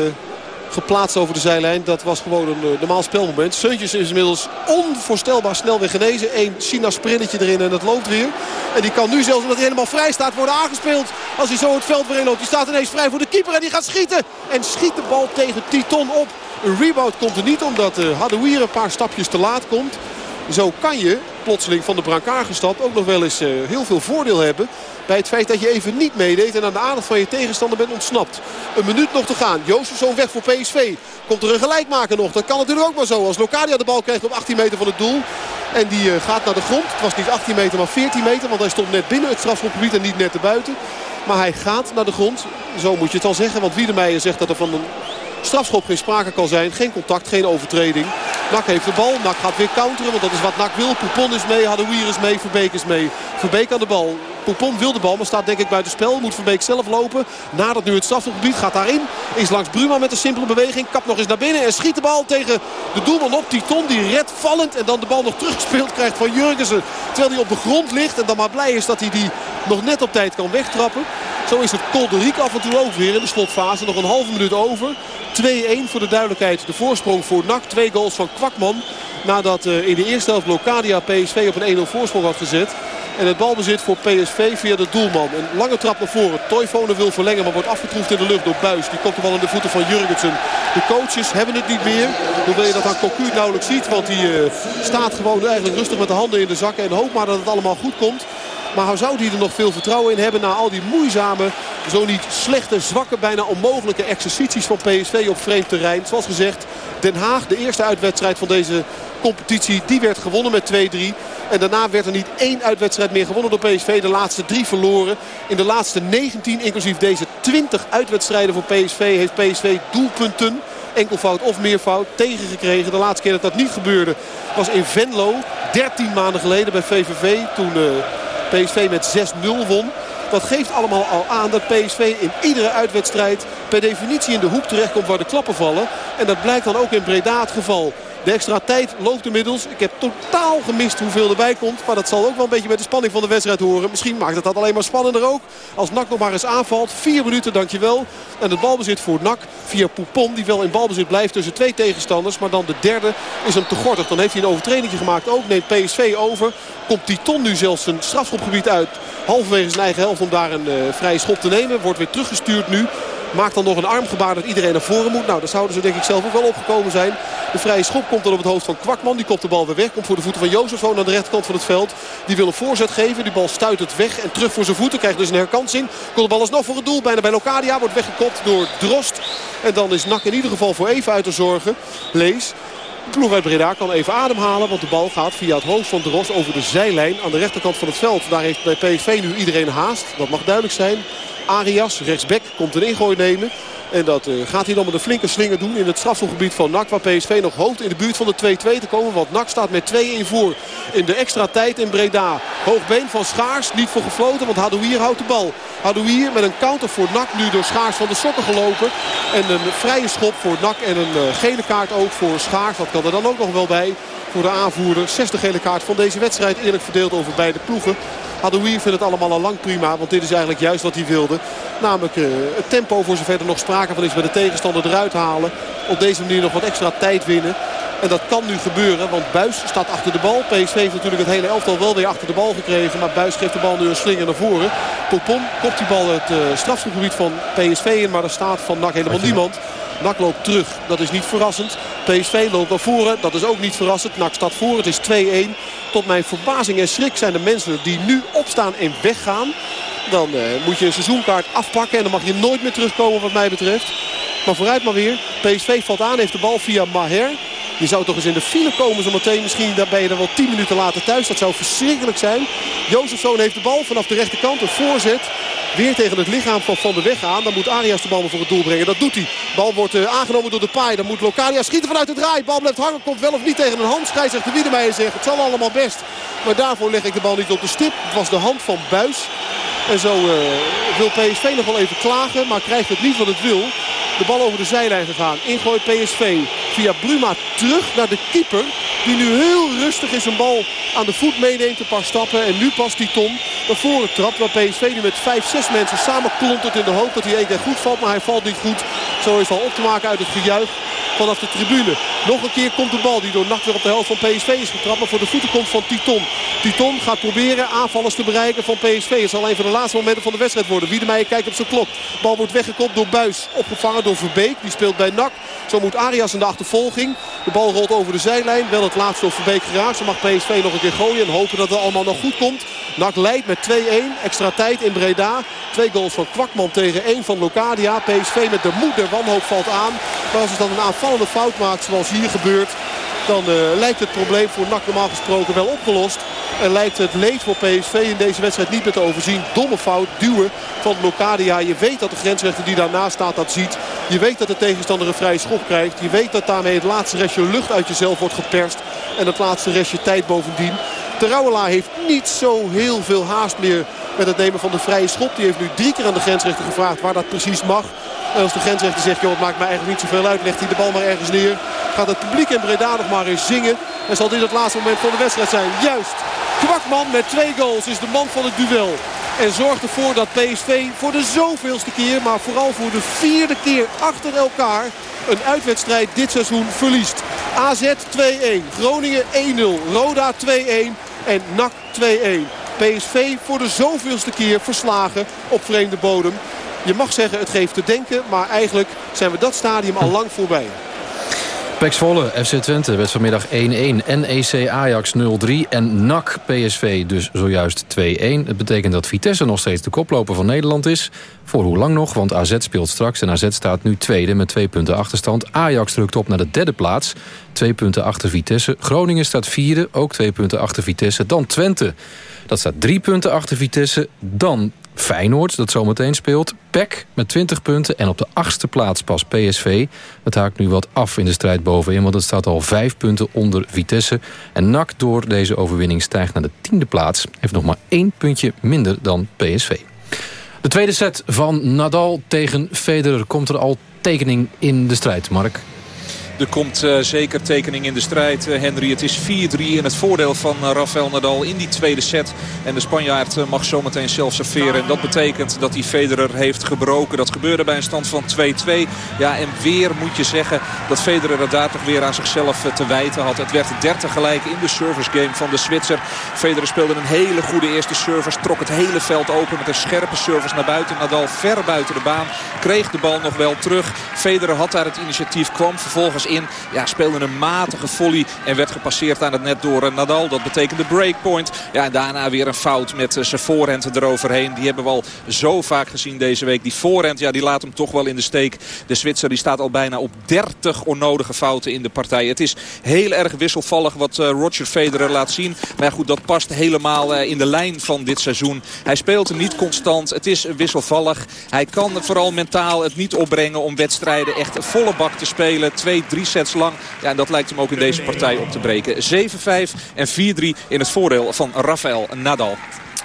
geplaatst over de zijlijn. Dat was gewoon een normaal spelmoment. Seuntjes is inmiddels onvoorstelbaar snel weer genezen. Eén China sprintje erin en het loopt weer. En die kan nu zelfs omdat hij helemaal vrij staat worden aangespeeld. Als hij zo het veld weer loopt. Die staat ineens vrij voor de keeper en die gaat schieten. En schiet de bal tegen Titon op. Een rebound komt er niet omdat uh, Hadouier een paar stapjes te laat komt. Zo kan je plotseling van de brancard gestapt ook nog wel eens uh, heel veel voordeel hebben. Bij het feit dat je even niet meedeed en aan de aandacht van je tegenstander bent ontsnapt. Een minuut nog te gaan. zo'n weg voor PSV. Komt er een gelijkmaker nog. Dat kan natuurlijk ook maar zo. Als Locadia de bal krijgt op 18 meter van het doel. En die uh, gaat naar de grond. Het was niet 18 meter maar 14 meter. Want hij stond net binnen het strafschopgebied en niet net erbuiten. Maar hij gaat naar de grond. Zo moet je het al zeggen. Want Wiedemeijer zegt dat er van een strafschop geen sprake kan zijn. Geen contact, geen overtreding. Nak heeft de bal. Nak gaat weer counteren, want dat is wat Nak wil. Poupon is mee, Hadouier is mee, Verbeek is mee. Verbeek aan de bal. Poupon wil de bal, maar staat denk ik buiten spel. Moet Verbeek zelf lopen. Nadat nu het strafschopgebied, gaat daarin. Is langs Bruma met een simpele beweging. Kap nog eens naar binnen en schiet de bal tegen de doelman op. Titon die redt vallend en dan de bal nog teruggespeeld krijgt van Jurgensen. Terwijl hij op de grond ligt en dan maar blij is dat hij die nog net op tijd kan wegtrappen. Zo is het Kolderiek af en toe ook weer in de slotfase. Nog een halve minuut over. 2-1 voor de duidelijkheid. De voorsprong voor NAC. Twee goals van Kwakman. Nadat uh, in de eerste helft Locadia PSV op een 1-0 voorsprong had gezet. En het balbezit voor PSV via de doelman. Een lange trap naar voren. Toivonen wil verlengen, maar wordt afgetroefd in de lucht door Buis. Die komt de bal in de voeten van Jurgensen. De coaches hebben het niet meer. Hoewel je dat aan Cocu nauwelijks ziet. Want die uh, staat gewoon eigenlijk rustig met de handen in de zakken. En hoopt maar dat het allemaal goed komt. Maar zou hij er nog veel vertrouwen in hebben na al die moeizame, zo niet slechte, zwakke, bijna onmogelijke exercities van PSV op vreemd terrein. Zoals gezegd, Den Haag, de eerste uitwedstrijd van deze competitie, die werd gewonnen met 2-3. En daarna werd er niet één uitwedstrijd meer gewonnen door PSV. De laatste drie verloren. In de laatste 19, inclusief deze 20 uitwedstrijden voor PSV, heeft PSV doelpunten enkelfout of meerfout tegengekregen. De laatste keer dat dat niet gebeurde was in Venlo. 13 maanden geleden bij VVV. Toen uh, PSV met 6-0 won. Dat geeft allemaal al aan dat PSV in iedere uitwedstrijd per definitie in de hoek terechtkomt waar de klappen vallen. En dat blijkt dan ook in Breda het geval. De extra tijd loopt inmiddels. Ik heb totaal gemist hoeveel erbij komt. Maar dat zal ook wel een beetje met de spanning van de wedstrijd horen. Misschien maakt het dat alleen maar spannender ook. Als NAC nog maar eens aanvalt. Vier minuten, dankjewel. En het balbezit voor NAC via Poupon. Die wel in balbezit blijft tussen twee tegenstanders. Maar dan de derde is hem te gortig. Dan heeft hij een overtreding gemaakt ook. Neemt PSV over. Komt Titon nu zelfs zijn strafschopgebied uit. Halverwege zijn eigen helft om daar een uh, vrije schop te nemen. Wordt weer teruggestuurd nu. Maakt dan nog een armgebaar dat iedereen naar voren moet. Nou, daar zouden ze denk ik zelf ook wel opgekomen zijn. De vrije schop komt dan op het hoofd van Kwakman. Die kopt de bal weer weg. Komt voor de voeten van Jozef aan de rechterkant van het veld. Die wil een voorzet geven. Die bal stuit het weg en terug voor zijn voeten. Krijgt dus een herkansing. Komt de bal alsnog voor het doel. Bijna bij Locadia. Wordt weggekopt door Drost. En dan is Nak in ieder geval voor even uit te zorgen. Lees. De ploeg uit Breda kan even ademhalen. Want de bal gaat via het hoofd van Drost over de zijlijn aan de rechterkant van het veld. Daar heeft bij PSV nu iedereen haast. Dat mag duidelijk zijn. Arias, rechtsback, komt een ingooi nemen. En dat uh, gaat hij dan met een flinke slinger doen in het strafselgebied van NAC. Waar PSV nog hoopt in de buurt van de 2-2 te komen. Want NAC staat met 2 in voor in de extra tijd in Breda. Hoogbeen van Schaars, niet voor gefloten, want Hadouier houdt de bal. Hadouier met een counter voor NAC, nu door Schaars van de sokken gelopen. En een vrije schop voor NAC en een uh, gele kaart ook voor Schaars. Dat kan er dan ook nog wel bij voor de aanvoerder. Zesde gele kaart van deze wedstrijd. Eerlijk verdeeld over beide ploegen. Hadouier vindt het allemaal al lang prima. Want dit is eigenlijk juist wat hij wilde. Namelijk uh, het tempo voor zover er nog sprake van is bij de tegenstander eruit halen. Op deze manier nog wat extra tijd winnen. En dat kan nu gebeuren, want Buis staat achter de bal. PSV heeft natuurlijk het hele elftal wel weer achter de bal gekregen. Maar Buis geeft de bal nu een slinger naar voren. Popon kopt die bal het uh, strafschopgebied van PSV in. Maar er staat van NAC helemaal niemand. NAC loopt terug. Dat is niet verrassend. PSV loopt naar voren. Dat is ook niet verrassend. NAC staat voor. Het is 2-1. Tot mijn verbazing en schrik zijn de mensen die nu opstaan en weggaan. Dan uh, moet je een seizoenkaart afpakken. En dan mag je nooit meer terugkomen wat mij betreft. Maar vooruit maar weer. PSV valt aan. Heeft de bal via Maher. Je zou toch eens in de file komen zometeen. Misschien ben je er wel 10 minuten later thuis. Dat zou verschrikkelijk zijn. Jozefzoon heeft de bal vanaf de rechterkant. Een voorzet. Weer tegen het lichaam van Van der Weg aan. Dan moet Arias de bal voor het doel brengen. Dat doet hij. Bal wordt uh, aangenomen door de paai. Dan moet Locadia schieten vanuit de draai. Bal blijft hangen. Komt wel of niet tegen een hand. Scheidsrechter Wiedemeijer zegt het zal allemaal best. Maar daarvoor leg ik de bal niet op de stip. Het was de hand van Buis. En zo uh, wil PSV nog wel even klagen. Maar krijgt het niet wat het wil. De bal over de zijlijn gegaan. Ingooi PSV via Bruma terug naar de keeper. Die nu heel rustig is een bal aan de voet meeneemt. Een paar stappen. En nu past die Tom naar voren trapt. Waar PSV nu met 5, 6 mensen samen klontert in de hoop dat hij één keer goed valt. Maar hij valt niet goed. Zo is al op te maken uit het gejuich vanaf de tribune. Nog een keer komt de bal die door nacht weer op de helft van PSV is getrapt. Maar voor de voeten komt van Titon. Titon gaat proberen aanvallers te bereiken van PSV. Het zal een van de laatste momenten van de wedstrijd worden. Wiedemeijer kijkt op zijn klok. Bal wordt weggekopt door Buis. Opgevangen door Verbeek. Die speelt bij NAC. Zo moet Arias in de achtervolging. De bal rolt over de zijlijn. Wel het laatste door Verbeek geraakt. Zo mag PSV nog een keer gooien. En hopen dat het allemaal nog goed komt. NAC leidt met 2-1. Extra tijd in Breda. Twee goals van Kwakman tegen één van Locadia. PSV met de moeder wanhoop valt aan. Maar als het dan een aanvallende fout maakt zoals hier gebeurt... dan uh, lijkt het probleem voor NAC normaal gesproken wel opgelost. En lijkt het leed voor PSV in deze wedstrijd niet meer te overzien. Domme fout, duwen van Locadia. Je weet dat de grensrechter die daarnaast staat dat ziet. Je weet dat de tegenstander een vrije schop krijgt. Je weet dat daarmee het laatste restje lucht uit jezelf wordt geperst. En het laatste restje tijd bovendien. Terouwela heeft niet zo heel veel haast meer met het nemen van de vrije schop. Die heeft nu drie keer aan de grensrechter gevraagd waar dat precies mag. En als de grensrechter zegt, joh, het maakt mij eigenlijk niet zoveel uit. Legt hij de bal maar ergens neer. Gaat het publiek in Breda nog maar eens zingen. En zal dit het laatste moment van de wedstrijd zijn. Juist. Kwakman met twee goals is de man van het duel. En zorgt ervoor dat PSV voor de zoveelste keer, maar vooral voor de vierde keer achter elkaar een uitwedstrijd dit seizoen verliest. AZ 2-1, Groningen 1-0, Roda 2-1 en NAC 2-1. PSV voor de zoveelste keer verslagen op vreemde bodem. Je mag zeggen het geeft te denken, maar eigenlijk zijn we dat stadium al lang voorbij. Volle, FC Twente werd vanmiddag 1-1. NEC Ajax 0-3 en NAC PSV dus zojuist 2-1. Het betekent dat Vitesse nog steeds de koploper van Nederland is. Voor hoe lang nog, want AZ speelt straks en AZ staat nu tweede met twee punten achterstand. Ajax drukt op naar de derde plaats, twee punten achter Vitesse. Groningen staat vierde, ook twee punten achter Vitesse. Dan Twente, dat staat drie punten achter Vitesse. Dan Feyenoord, dat zometeen speelt. PEC met 20 punten en op de achtste plaats pas PSV. Het haakt nu wat af in de strijd bovenin... want het staat al vijf punten onder Vitesse. En NAC door deze overwinning stijgt naar de tiende plaats. Heeft nog maar één puntje minder dan PSV. De tweede set van Nadal tegen Federer. Komt er al tekening in de strijd, Mark? Er komt uh, zeker tekening in de strijd, uh, Henry. Het is 4-3 in het voordeel van uh, Rafael Nadal in die tweede set. En de Spanjaard mag zometeen zelf serveren. En dat betekent dat hij Federer heeft gebroken. Dat gebeurde bij een stand van 2-2. Ja, en weer moet je zeggen dat Federer het daar toch weer aan zichzelf te wijten had. Het werd 30 gelijk in de service game van de Zwitser. Federer speelde een hele goede eerste service. Trok het hele veld open met een scherpe service naar buiten. Nadal ver buiten de baan. Kreeg de bal nog wel terug. Federer had daar het initiatief. Kwam vervolgens in. Ja, speelde een matige volley en werd gepasseerd aan het net door Nadal. Dat betekende breakpoint. Ja, en daarna weer een fout met zijn voorhand eroverheen. Die hebben we al zo vaak gezien deze week. Die voorhand, ja, die laat hem toch wel in de steek. De Zwitser die staat al bijna op 30 onnodige fouten in de partij. Het is heel erg wisselvallig wat Roger Federer laat zien. Maar goed, dat past helemaal in de lijn van dit seizoen. Hij speelt niet constant. Het is wisselvallig. Hij kan vooral mentaal het niet opbrengen om wedstrijden echt volle bak te spelen. Twee, drie sets lang. Ja, en dat lijkt hem ook in deze partij op te breken. 7-5 en 4-3 in het voordeel van Rafael Nadal.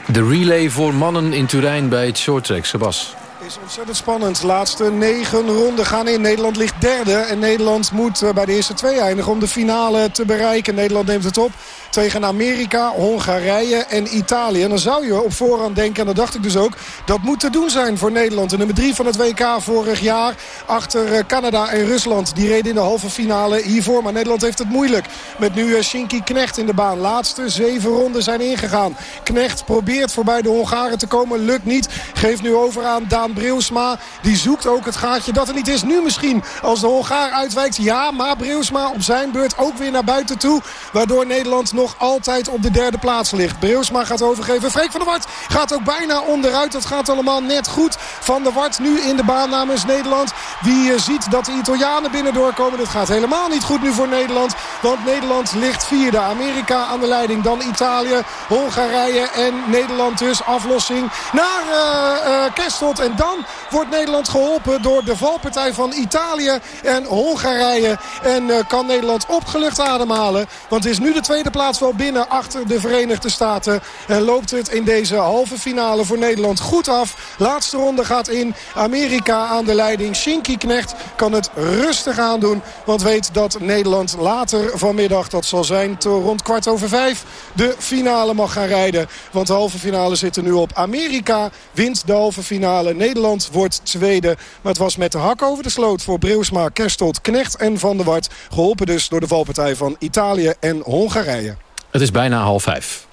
De relay voor mannen in Turijn bij het shorttrack. Sebas is ontzettend spannend. Laatste negen ronden gaan in. Nederland ligt derde. En Nederland moet bij de eerste twee eindigen om de finale te bereiken. Nederland neemt het op tegen Amerika, Hongarije en Italië. En dan zou je op voorhand denken, en dat dacht ik dus ook... dat moet te doen zijn voor Nederland. De nummer drie van het WK vorig jaar achter Canada en Rusland. Die reden in de halve finale hiervoor. Maar Nederland heeft het moeilijk. Met nu Shinky Knecht in de baan. Laatste zeven ronden zijn ingegaan. Knecht probeert voorbij de Hongaren te komen. Lukt niet. Geeft nu over aan Daan Breusma. Die zoekt ook het gaatje dat er niet is. Nu misschien als de Hongaar uitwijkt. Ja, maar Breusma op zijn beurt ook weer naar buiten toe. Waardoor Nederland nog nog altijd op de derde plaats ligt. Breusma gaat overgeven. Freek van der Wart gaat ook bijna onderuit. Dat gaat allemaal net goed. Van der Wart nu in de baan namens Nederland. Die eh, ziet dat de Italianen binnen doorkomen. Dat gaat helemaal niet goed nu voor Nederland. Want Nederland ligt vierde. Amerika aan de leiding. Dan Italië, Hongarije en Nederland dus. Aflossing naar uh, uh. En dan wordt Nederland geholpen door de valpartij van Italië en Hongarije. En kan Nederland opgelucht ademhalen. Want het is nu de tweede plaats wel binnen achter de Verenigde Staten. En loopt het in deze halve finale voor Nederland goed af. Laatste ronde gaat in. Amerika aan de leiding. Shinky Knecht kan het rustig aandoen. Want weet dat Nederland later vanmiddag, dat zal zijn rond kwart over vijf... de finale mag gaan rijden. Want de halve finale zit er nu op. Amerika wint de halve finale. Nederland wordt tweede. Maar het was met de hak over de sloot voor Breusma, Kerstold, Knecht en Van der Wart. Geholpen dus door de valpartij van Italië en Hongarije. Het is bijna half vijf.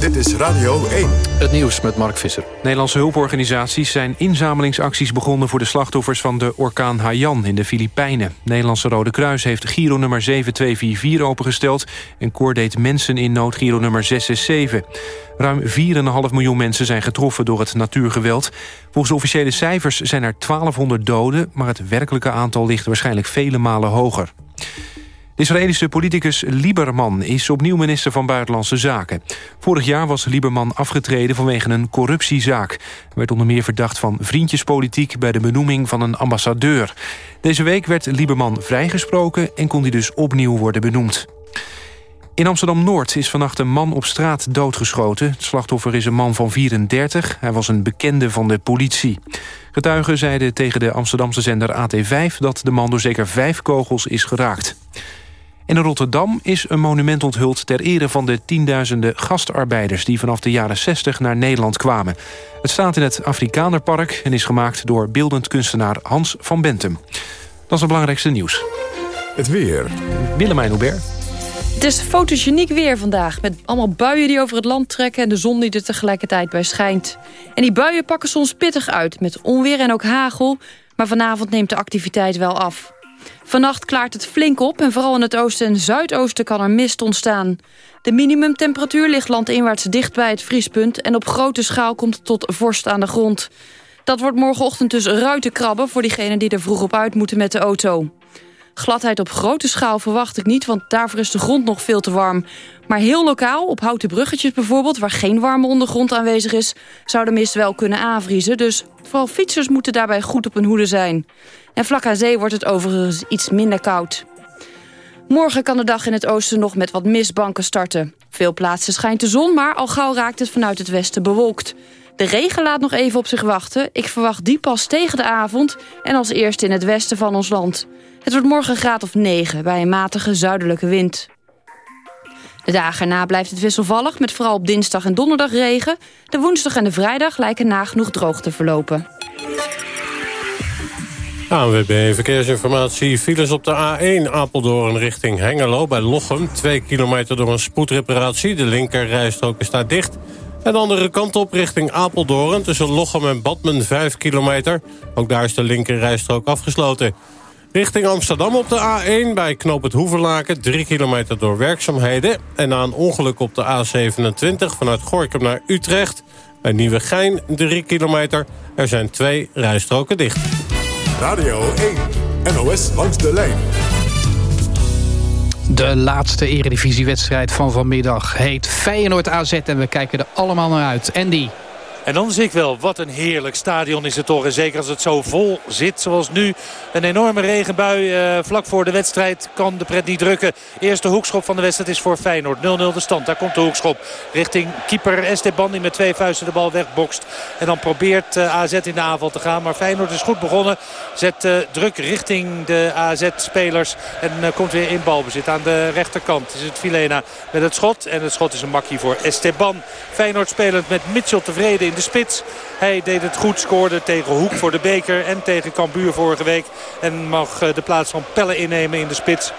Dit is Radio 1. Het nieuws met Mark Visser. Nederlandse hulporganisaties zijn inzamelingsacties begonnen... voor de slachtoffers van de orkaan Haiyan in de Filipijnen. Nederlandse Rode Kruis heeft Giro nummer 7244 opengesteld... en Koor deed mensen in nood Giro nummer 667. Ruim 4,5 miljoen mensen zijn getroffen door het natuurgeweld. Volgens de officiële cijfers zijn er 1200 doden... maar het werkelijke aantal ligt waarschijnlijk vele malen hoger. De Israëlische politicus Lieberman is opnieuw minister van Buitenlandse Zaken. Vorig jaar was Lieberman afgetreden vanwege een corruptiezaak. Hij werd onder meer verdacht van vriendjespolitiek... bij de benoeming van een ambassadeur. Deze week werd Lieberman vrijgesproken... en kon hij dus opnieuw worden benoemd. In Amsterdam-Noord is vannacht een man op straat doodgeschoten. Het slachtoffer is een man van 34. Hij was een bekende van de politie. Getuigen zeiden tegen de Amsterdamse zender AT5... dat de man door zeker vijf kogels is geraakt. In Rotterdam is een monument onthuld ter ere van de tienduizenden gastarbeiders... die vanaf de jaren 60 naar Nederland kwamen. Het staat in het Afrikanerpark en is gemaakt door beeldend kunstenaar Hans van Bentum. Dat is het belangrijkste nieuws. Het weer. Willemijn Hubert. Het is fotogeniek weer vandaag, met allemaal buien die over het land trekken... en de zon die er tegelijkertijd bij schijnt. En die buien pakken soms pittig uit, met onweer en ook hagel... maar vanavond neemt de activiteit wel af. Vannacht klaart het flink op en vooral in het oosten en zuidoosten kan er mist ontstaan. De minimumtemperatuur ligt landinwaarts dicht bij het vriespunt... en op grote schaal komt het tot vorst aan de grond. Dat wordt morgenochtend dus ruitenkrabben voor diegenen die er vroeg op uit moeten met de auto. Gladheid op grote schaal verwacht ik niet, want daarvoor is de grond nog veel te warm. Maar heel lokaal, op houten bruggetjes bijvoorbeeld... waar geen warme ondergrond aanwezig is... zou de mist wel kunnen aanvriezen. Dus vooral fietsers moeten daarbij goed op hun hoede zijn. En vlak aan zee wordt het overigens iets minder koud. Morgen kan de dag in het oosten nog met wat mistbanken starten. Veel plaatsen schijnt de zon, maar al gauw raakt het vanuit het westen bewolkt. De regen laat nog even op zich wachten. Ik verwacht die pas tegen de avond en als eerste in het westen van ons land. Het wordt morgen graad of 9 bij een matige zuidelijke wind. De dagen erna blijft het wisselvallig met vooral op dinsdag en donderdag regen. De woensdag en de vrijdag lijken nagenoeg droog te verlopen. ANWB Verkeersinformatie. Files op de A1 Apeldoorn richting Hengelo bij Lochem. Twee kilometer door een spoedreparatie. De linker rijstrook is daar dicht. En de andere kant op richting Apeldoorn tussen Lochem en Badmen 5 kilometer. Ook daar is de linker rijstrook afgesloten. Richting Amsterdam op de A1 bij Knoop het Hoeverlaken... 3 kilometer door werkzaamheden. En na een ongeluk op de A27 vanuit Gorkum naar Utrecht... bij Nieuwegein 3 kilometer. Er zijn twee rijstroken dicht. Radio 1, NOS langs de lijn. De laatste eredivisiewedstrijd van vanmiddag heet Feyenoord AZ en we kijken er allemaal naar uit. Andy. En dan zie ik wel, wat een heerlijk stadion is het toch. En zeker als het zo vol zit zoals nu. Een enorme regenbui uh, vlak voor de wedstrijd kan de pret niet drukken. Eerste hoekschop van de wedstrijd is voor Feyenoord. 0-0 de stand. Daar komt de hoekschop richting keeper Esteban die met twee vuisten de bal wegbokst. En dan probeert uh, AZ in de aanval te gaan. Maar Feyenoord is goed begonnen. Zet uh, druk richting de AZ-spelers. En komt weer in balbezit. Aan de rechterkant is het Filena met het schot. En het schot is een makkie voor Esteban. Feyenoord spelend met Mitchell tevreden in de spits. Hij deed het goed, scoorde tegen Hoek voor de beker en tegen Cambuur vorige week. En mag eh, de plaats van Pelle innemen in de spits.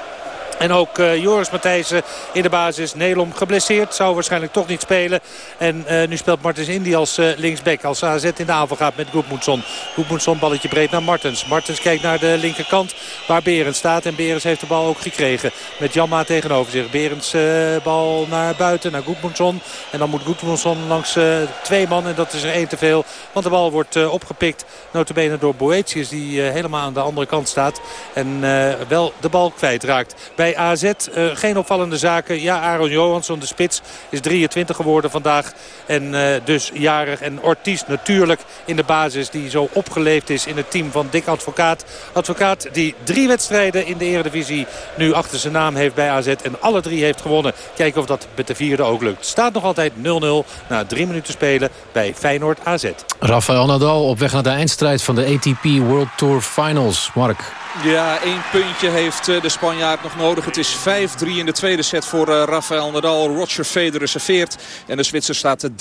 En ook uh, Joris Matthijssen in de basis. Nelom geblesseerd. Zou waarschijnlijk toch niet spelen. En uh, nu speelt Martens Indy als uh, linksback. Als AZ in de aanval gaat met Goedmoedson. Goedmoedson balletje breed naar Martens. Martens kijkt naar de linkerkant waar Berends staat. En Berends heeft de bal ook gekregen. Met Jamma tegenover zich. Berends bal naar buiten. Naar Goedmoedson. En dan moet Goedmoedson langs twee man. En dat is er één te veel. Want de bal wordt opgepikt. Notabene door Boetius. Die helemaal aan de andere kant staat. En wel de bal kwijtraakt. Bij bij AZ. Uh, geen opvallende zaken. Ja, Aaron Johansson, de spits, is 23 geworden vandaag. En uh, dus jarig. En Ortiz natuurlijk in de basis die zo opgeleefd is in het team van Dick Advocaat. Advocaat die drie wedstrijden in de Eredivisie nu achter zijn naam heeft bij AZ. En alle drie heeft gewonnen. Kijken of dat met de vierde ook lukt. Staat nog altijd 0-0 na drie minuten spelen bij Feyenoord AZ. Rafael Nadal op weg naar de eindstrijd van de ATP World Tour Finals. Mark. Ja, één puntje heeft eh, de Spanjaard nog nodig. Het is 5-3 in de tweede set voor uh, Rafael Nadal. Roger Federer serveert. En de Zwitser staat 30-40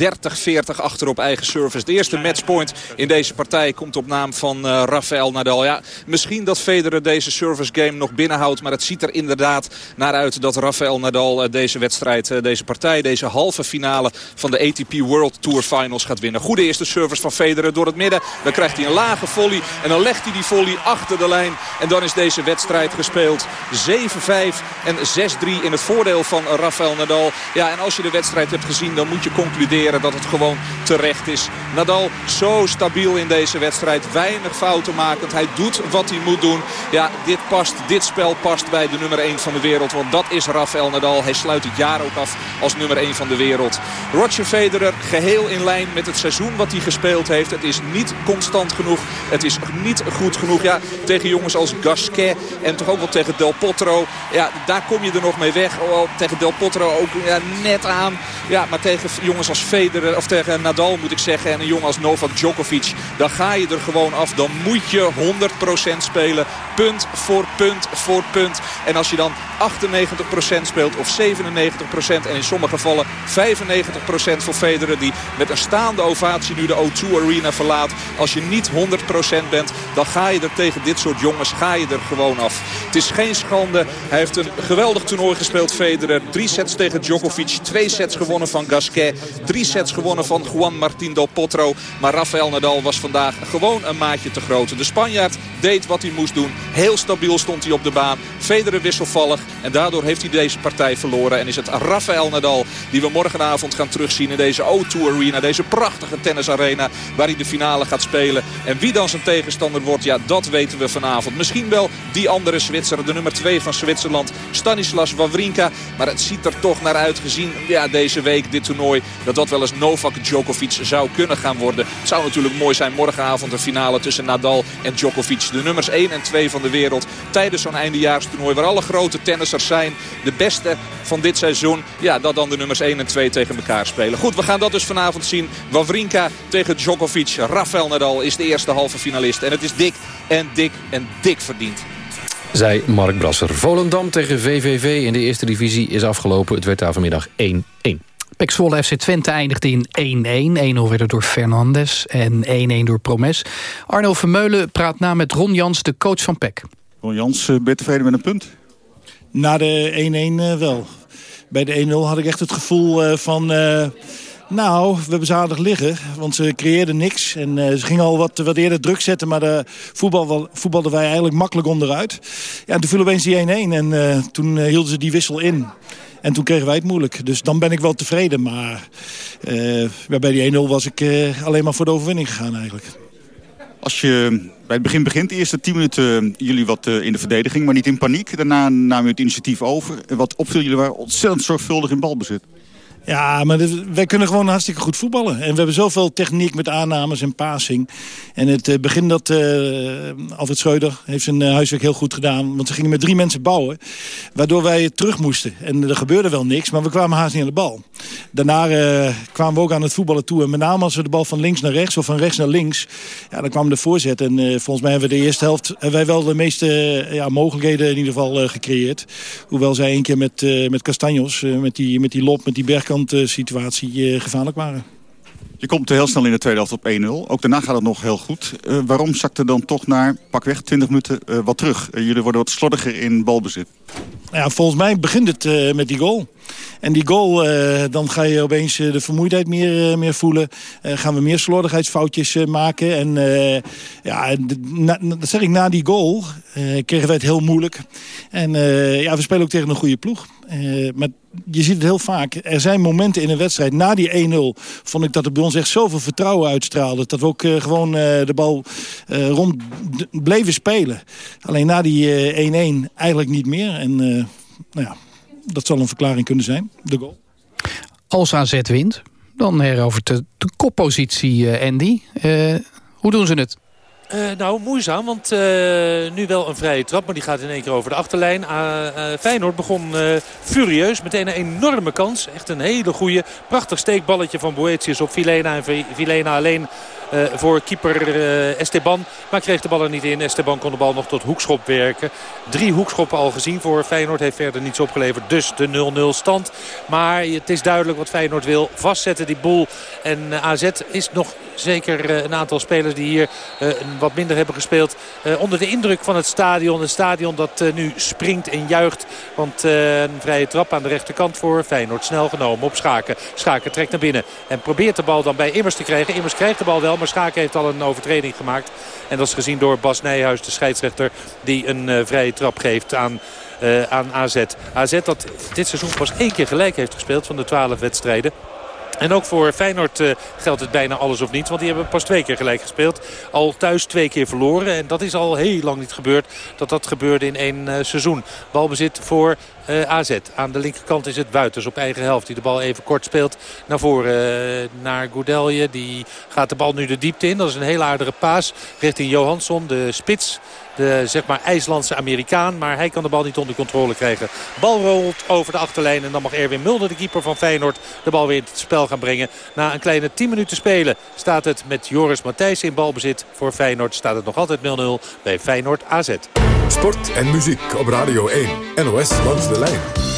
achter op eigen service. De eerste matchpoint in deze partij komt op naam van uh, Rafael Nadal. Ja, misschien dat Federer deze service game nog binnenhoudt. Maar het ziet er inderdaad naar uit dat Rafael Nadal deze wedstrijd, deze partij, deze halve finale van de ATP World Tour Finals gaat winnen. Goede eerste service van Federer door het midden. Dan krijgt hij een lage volley. En dan legt hij die volley achter de lijn. Dan is deze wedstrijd gespeeld. 7-5 en 6-3 in het voordeel van Rafael Nadal. Ja, en als je de wedstrijd hebt gezien, dan moet je concluderen dat het gewoon terecht is. Nadal zo stabiel in deze wedstrijd. Weinig fouten makend. Hij doet wat hij moet doen. Ja, dit past, dit spel past bij de nummer 1 van de wereld. Want dat is Rafael Nadal. Hij sluit het jaar ook af als nummer 1 van de wereld. Roger Federer geheel in lijn met het seizoen wat hij gespeeld heeft. Het is niet constant genoeg. Het is niet goed genoeg. Ja, tegen jongens als Gasquet en toch ook wel tegen Del Potro. Ja, daar kom je er nog mee weg. Oh, tegen Del Potro ook ja, net aan. Ja, maar tegen jongens als Federer, of tegen Nadal moet ik zeggen. En een jongen als Novak Djokovic. Dan ga je er gewoon af. Dan moet je 100% spelen. Punt voor punt voor punt. En als je dan 98% speelt of 97% en in sommige gevallen 95% voor Federer. Die met een staande ovatie nu de O2 Arena verlaat. Als je niet 100% bent, dan ga je er tegen dit soort jongens ga je er gewoon af. Het is geen schande. Hij heeft een geweldig toernooi gespeeld, Federer. Drie sets tegen Djokovic. Twee sets gewonnen van Gasquet. Drie sets gewonnen van Juan Martín del Potro. Maar Rafael Nadal was vandaag gewoon een maatje te groot. De Spanjaard deed wat hij moest doen. Heel stabiel stond hij op de baan. Federer wisselvallig. En daardoor heeft hij deze partij verloren. En is het Rafael Nadal die we morgenavond gaan terugzien in deze O2 Arena. Deze prachtige tennisarena waar hij de finale gaat spelen. En wie dan zijn tegenstander wordt, ja dat weten we vanavond. Misschien wel die andere Zwitser, de nummer 2 van Zwitserland, Stanislas Wawrinka. Maar het ziet er toch naar uit gezien ja, deze week, dit toernooi, dat dat wel eens Novak Djokovic zou kunnen gaan worden. Het zou natuurlijk mooi zijn morgenavond een finale tussen Nadal en Djokovic. De nummers 1 en 2 van de wereld tijdens zo'n eindejaarstoernooi waar alle grote tennissers zijn. De beste van dit seizoen. Ja, dat dan de nummers 1 en 2 tegen elkaar spelen. Goed, we gaan dat dus vanavond zien. Wawrinka tegen Djokovic. Rafael Nadal is de eerste halve finalist. En het is dik en dik en dik verdiend. Zij Mark Brasser. Volendam tegen VVV in de eerste divisie is afgelopen. Het werd daar vanmiddag 1-1. Pek Zwolle FC Twente eindigde in 1-1. 1-0 werd door Fernandes en 1-1 door Promes. Arno Vermeulen praat na met Ron Jans, de coach van Pek. Ron Jans, ben je tevreden met een punt? Na de 1-1 wel. Bij de 1-0 had ik echt het gevoel van... Uh, nou, we hebben ze aardig liggen, want ze creëerden niks. En uh, ze gingen al wat, wat eerder druk zetten, maar de voetbal, voetbalden wij eigenlijk makkelijk onderuit. Ja, en toen viel opeens die 1-1 en toen hielden ze die wissel in. En toen kregen wij het moeilijk. Dus dan ben ik wel tevreden. Maar bij die 1-0 was ik alleen maar voor de overwinning gegaan eigenlijk. Als je bij het begin begint, de eerste 10 minuten jullie wat in de verdediging, maar niet in paniek. Daarna namen we het initiatief over. En wat opviel, jullie waren ontzettend zorgvuldig in balbezit. Ja, maar wij kunnen gewoon hartstikke goed voetballen. En we hebben zoveel techniek met aannames en passing. En het uh, begin dat uh, Alfred Schreuder heeft zijn uh, huiswerk heel goed gedaan. Want ze gingen met drie mensen bouwen. Waardoor wij terug moesten. En er gebeurde wel niks, maar we kwamen haast niet aan de bal. Daarna kwamen we ook aan het voetballen toe. En met name als we de bal van links naar rechts of van rechts naar links. Ja, dan kwam de voorzet. En volgens mij hebben we de eerste helft hebben wij wel de meeste ja, mogelijkheden in ieder geval gecreëerd. Hoewel zij één keer met, met Castanjos, met, die, met die lop, met die bergkant situatie eh, gevaarlijk waren. Je komt heel snel in de tweede helft op 1-0. Ook daarna gaat het nog heel goed. Uh, waarom zakte dan toch naar pakweg 20 minuten uh, wat terug? Jullie worden wat slordiger in balbezit. Ja, volgens mij begint het met die goal. En die goal, dan ga je opeens de vermoeidheid meer, meer voelen. gaan we meer slordigheidsfoutjes maken. En ja, dat zeg ik, na die goal kregen wij het heel moeilijk. En ja, we spelen ook tegen een goede ploeg. maar je ziet het heel vaak. Er zijn momenten in een wedstrijd. Na die 1-0 vond ik dat er bij ons echt zoveel vertrouwen uitstraalde. Dat we ook gewoon de bal rond bleven spelen. Alleen na die 1-1 eigenlijk niet meer. En nou ja, dat zal een verklaring kunnen zijn, de goal. Als AZ wint, dan herovert de, de koppositie, Andy. hoe doen ze het? Uh, nou, moeizaam, want uh, nu wel een vrije trap, maar die gaat in één keer over de achterlijn. Uh, Feyenoord begon furieus, meteen een enorme kans. Echt een hele goede, prachtig steekballetje van Boetius op Vilena. En Vilena alleen voor keeper uh, Esteban. Maar kreeg de bal er niet in. Esteban kon de bal nog tot hoekschop werken. Drie hoekschoppen al gezien voor Feyenoord. Heeft verder niets opgeleverd. Dus de 0-0 stand. Maar het is duidelijk wat Feyenoord wil. Vastzetten die boel. En uh, AZ is nog zeker een aantal spelers die hier wat minder hebben gespeeld. onder de indruk van het stadion. Een stadion dat nu springt en juicht. Want een vrije trap aan de rechterkant voor Feyenoord. Snel genomen op Schaken. Schaken trekt naar binnen. En probeert de bal dan bij Immers te krijgen. Immers krijgt de bal wel. Maar Schaken heeft al een overtreding gemaakt. En dat is gezien door Bas Nijhuis, de scheidsrechter... die een uh, vrije trap geeft aan, uh, aan AZ. AZ dat dit seizoen pas één keer gelijk heeft gespeeld van de twaalf wedstrijden. En ook voor Feyenoord uh, geldt het bijna alles of niets. Want die hebben pas twee keer gelijk gespeeld. Al thuis twee keer verloren. En dat is al heel lang niet gebeurd. Dat dat gebeurde in één uh, seizoen. Balbezit voor uh, AZ. Aan de linkerkant is het Buiters op eigen helft. Die de bal even kort speelt naar voren naar Goudelje. Die gaat de bal nu de diepte in. Dat is een heel aardige paas richting Johansson. De spits de zeg maar IJslandse Amerikaan. Maar hij kan de bal niet onder controle krijgen. Bal rolt over de achterlijn. En dan mag Erwin Mulder, de keeper van Feyenoord, de bal weer in het spel gaan brengen. Na een kleine 10 minuten spelen staat het met Joris Matthijs in balbezit. Voor Feyenoord staat het nog altijd 0-0 bij Feyenoord AZ. Sport en muziek op Radio 1. NOS langs de lijn.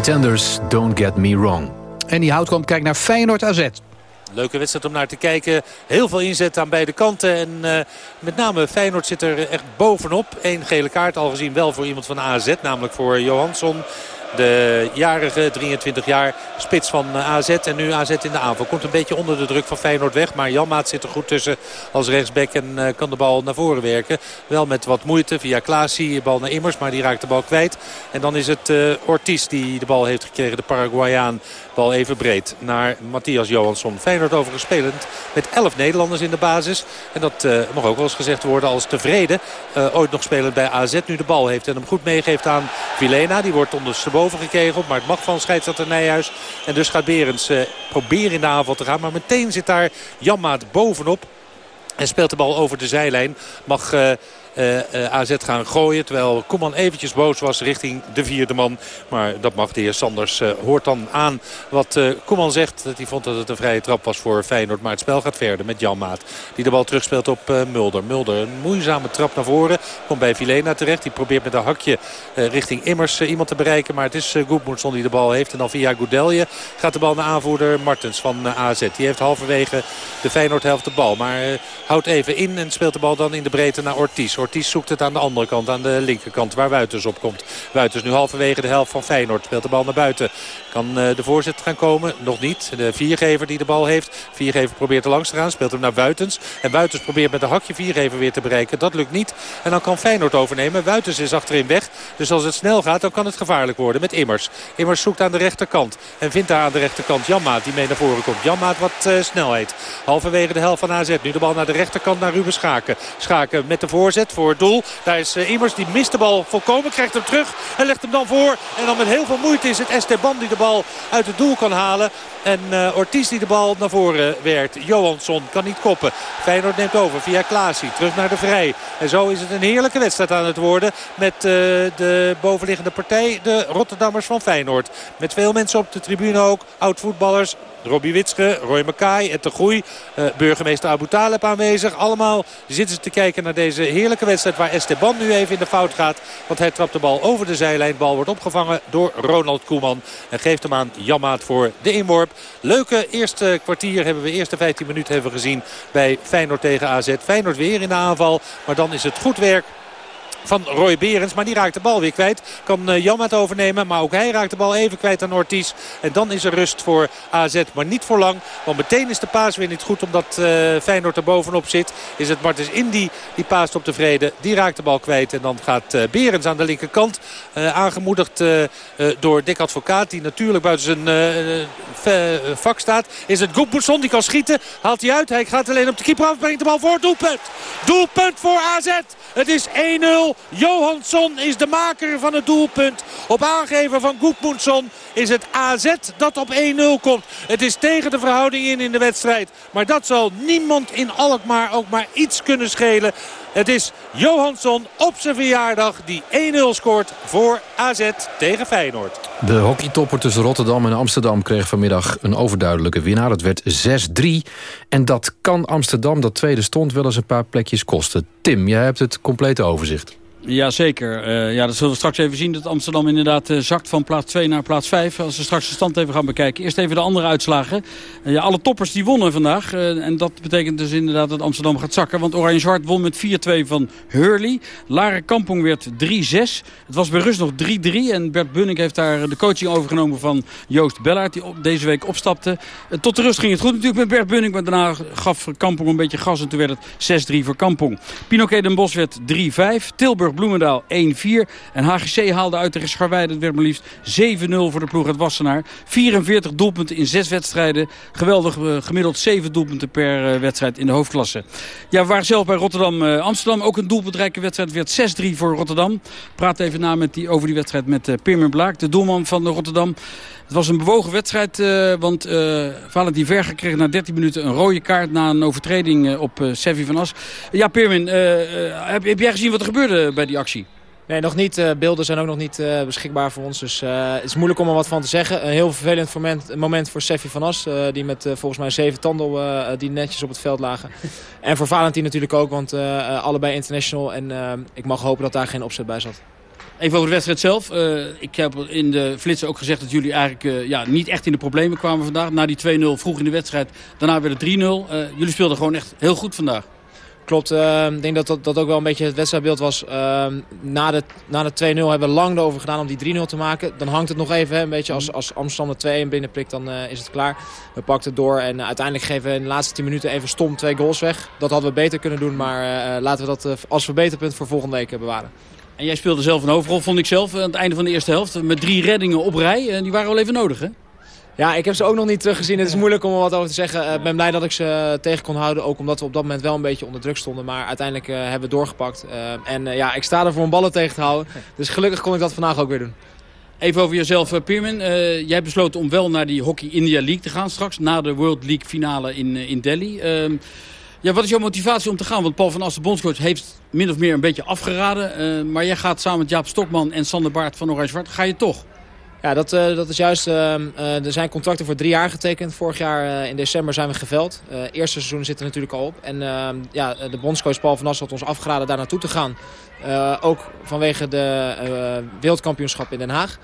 Pretenders, don't get me wrong. En die houtkamp kijkt naar Feyenoord AZ. Leuke wedstrijd om naar te kijken. Heel veel inzet aan beide kanten. En uh, met name Feyenoord zit er echt bovenop. Eén gele kaart al gezien wel voor iemand van AZ. Namelijk voor Johansson. De jarige 23 jaar spits van eh, AZ en nu AZ in de aanval. Komt een beetje onder de druk van Feyenoord weg. Maar Janmaat zit er goed tussen als rechtsback en uh, kan de bal naar voren werken. Wel met wat moeite via Klaasie. Bal naar Immers, maar die raakt de bal kwijt. En dan is het uh, Ortiz die de bal heeft gekregen. De Paraguayaan. Bal even breed naar Matthias Johansson. Feyenoord overigens spelend met 11 Nederlanders in de basis. En dat mag ook wel eens gezegd worden als tevreden. Ooit nog spelend bij AZ nu de bal heeft. En hem goed meegeeft aan Vilena. Die wordt ondersteboven gekegeld. Maar het mag van scheidsrechter Nijhuis. En dus gaat Berends uh, proberen in de aanval te gaan. Maar meteen zit daar Janmaat bovenop. En speelt de bal over de zijlijn. Mag... Uh, AZ gaan gooien. Terwijl Koeman eventjes boos was richting de vierde man. Maar dat mag de heer Sanders. Uh, hoort dan aan wat Koeman zegt. Dat hij vond dat het een vrije trap was voor Feyenoord. Maar het spel gaat verder met Jan Maat. Die de bal terugspeelt op Mulder. Mulder een moeizame trap naar voren. Komt bij Vilena terecht. Die probeert met een hakje richting Immers iemand te bereiken. Maar het is Goedmoedson die de bal heeft. En dan via Goudelje gaat de bal naar aanvoerder Martens van AZ. Die heeft halverwege de Feyenoord helft de bal. Maar houdt even in en speelt de bal dan in de breedte naar Ortiz. Ortiz zoekt het aan de andere kant, aan de linkerkant, waar Wuiters op komt. Wuiters nu halverwege de helft van Feyenoord. Speelt de bal naar buiten. Kan uh, de voorzet gaan komen? Nog niet. De viergever die de bal heeft. Viergever probeert er langs te gaan. Speelt hem naar Wuitens. En Wuitens probeert met een hakje viergever weer te bereiken. Dat lukt niet. En dan kan Feyenoord overnemen. Wuitens is achterin weg. Dus als het snel gaat, dan kan het gevaarlijk worden met Immers. Immers zoekt aan de rechterkant. En vindt daar aan de rechterkant Janmaat die mee naar voren komt. Janmaat wat uh, snelheid. Halverwege de helft van AZ. Nu de bal naar de rechterkant naar Ruben Schaken. Schaken met de voorzet voor het doel. Daar is uh, Immers. Die mist de bal volkomen. Krijgt hem terug. En legt hem dan voor. En dan met heel veel moeite is het Esteban die de bal uit het doel kan halen. En uh, Ortiz die de bal naar voren werkt. Johansson kan niet koppen. Feyenoord neemt over via Klaasie. Terug naar de Vrij. En zo is het een heerlijke wedstrijd aan het worden. Met uh, de bovenliggende partij. De Rotterdammers van Feyenoord. Met veel mensen op de tribune ook. Oud-voetballers. Robbie Witsche, Roy Makai, de Groei, uh, burgemeester Abu Taleb aanwezig. Allemaal zitten ze te kijken naar deze heerlijke wedstrijd waar Esteban nu even in de fout gaat. Want hij trapt de bal over de zijlijn. Bal wordt opgevangen door Ronald Koeman. En geeft hem aan Jammaat voor de inworp. Leuke eerste kwartier hebben we, eerste 15 minuten hebben gezien bij Feyenoord tegen AZ. Feyenoord weer in de aanval, maar dan is het goed werk van Roy Berends. Maar die raakt de bal weer kwijt. Kan uh, Jan overnemen. Maar ook hij raakt de bal even kwijt aan Ortiz. En dan is er rust voor AZ. Maar niet voor lang. Want meteen is de paas weer niet goed. Omdat uh, Feyenoord er bovenop zit. Is het Martens Indy die paast op tevreden. Die raakt de bal kwijt. En dan gaat uh, Berends aan de linkerkant. aangemoedigd door Dick Advocaat. Die natuurlijk buiten zijn vak staat. Is het Goedmoedson. Die kan schieten. Haalt hij uit. Hij gaat alleen op de keeper af. Brengt de bal voor. Doelpunt. Doelpunt voor AZ. Het is 1-0. Johansson is de maker van het doelpunt. Op aangeven van Goedmoedson is het AZ dat op 1-0 komt. Het is tegen de verhouding in in de wedstrijd. Maar dat zal niemand in Alkmaar ook maar iets kunnen schelen. Het is Johansson op zijn verjaardag die 1-0 scoort voor AZ tegen Feyenoord. De hockeytopper tussen Rotterdam en Amsterdam kreeg vanmiddag een overduidelijke winnaar. Het werd 6-3. En dat kan Amsterdam, dat tweede stond, wel eens een paar plekjes kosten. Tim, jij hebt het complete overzicht. Jazeker. Uh, ja, dat zullen we straks even zien dat Amsterdam inderdaad uh, zakt van plaats 2 naar plaats 5. Als we straks de stand even gaan bekijken. Eerst even de andere uitslagen. Uh, ja, alle toppers die wonnen vandaag. en dat betekent dus inderdaad dat Amsterdam gaat zakken. Want Oranje-Zwart won met 4-2 van Hurley. Lare Kampong werd 3-6. Het was bij rust nog 3-3. En Bert Bunning heeft daar de coaching overgenomen van Joost Bellaert. Die deze week opstapte. tot de rust ging het goed natuurlijk met Bert Bunning. Maar daarna gaf Kampong een beetje gas. En toen werd het 6-3 voor Kampong. Pinoquet Den Bos werd 3-5. Tilburg Bloemendaal 1-4. En HGC haalde uit tegen Scharweide. Het werd maar liefst 7-0 voor de ploeg uit Wassenaar. 44 doelpunten in 6 wedstrijden. Geweldig uh, gemiddeld 7 doelpunten per uh, wedstrijd in de hoofdklasse. Ja, we waren zelf bij Rotterdam-Amsterdam. Uh, ook een doelpuntrijke wedstrijd. Werd 6-3 voor Rotterdam. Praat even na met die, over die wedstrijd met Pirmin Blaak, de doelman van Rotterdam. Het was een bewogen wedstrijd, uh, want uh, Valentin Verger kreeg na 13 minuten een rode kaart... na een overtreding uh, op Sevi van As. Ja, Pirmin, heb, heb, jij gezien wat er gebeurde bij die actie? Nee, nog niet. Uh, beelden zijn ook nog niet uh, beschikbaar voor ons. Dus uh, het is moeilijk om er wat van te zeggen. Een heel vervelend moment, moment voor Seffi van As. die met volgens mij zeven tanden die netjes op het veld lagen. en voor Valentin natuurlijk ook, want allebei international. En ik mag hopen dat daar geen opzet bij zat. Even over de wedstrijd zelf. ik heb in de flitsen ook gezegd dat jullie eigenlijk ja, niet echt in de problemen kwamen vandaag. Na die 2-0 vroeg in de wedstrijd. Daarna werd het 3-0. jullie speelden gewoon echt heel goed vandaag. Klopt, uh, ik denk dat, dat ook wel een beetje het wedstrijdbeeld was. Uh, na de, na de 2-0 hebben we lang erover gedaan om die 3-0 te maken. Dan hangt het nog even, hè, een beetje als, als Amsterdam de 2-1 binnenprikt, dan uh, is het klaar. We pakten het door en uiteindelijk geven we in de laatste 10 minuten even stom twee goals weg. Dat hadden we beter kunnen doen, maar laten we dat als verbeterpunt voor volgende week bewaren. En jij speelde zelf een hoofdrol, vond ik zelf, aan het einde van de eerste helft. Met drie reddingen op rij. En die waren wel even nodig, hè? Ja, ik heb ze ook nog niet teruggezien. Het is moeilijk om er wat over te zeggen. Eh, ik ben blij dat ik ze tegen kon houden. Ook omdat we op dat moment wel een beetje onder druk stonden. Maar uiteindelijk uh, hebben we doorgepakt. Uh, en ja, ik sta er voor een ballen tegen te houden. Dus gelukkig kon ik dat vandaag ook weer doen. Even over jezelf, Pierman. jij hebt besloten om wel naar die Hockey India League te gaan straks. Na de World League finale in, in Delhi. Ja, wat is jouw motivatie om te gaan? Want Paul van Assen, bondscoach, heeft min of meer een beetje afgeraden. maar jij gaat samen met Jaap Stokman en Sander Baart van Oranje Zwart. Ga je toch? Ja, dat, uh, dat is juist. Uh, er zijn contracten voor drie jaar getekend. Vorig jaar in december zijn we geveld. Eerste seizoen zit er natuurlijk al op. En ehm, ja, de bondscoach Paul van Assen had ons afgeraden daar naartoe te gaan. ook vanwege de wereldkampioenschap in Den Haag.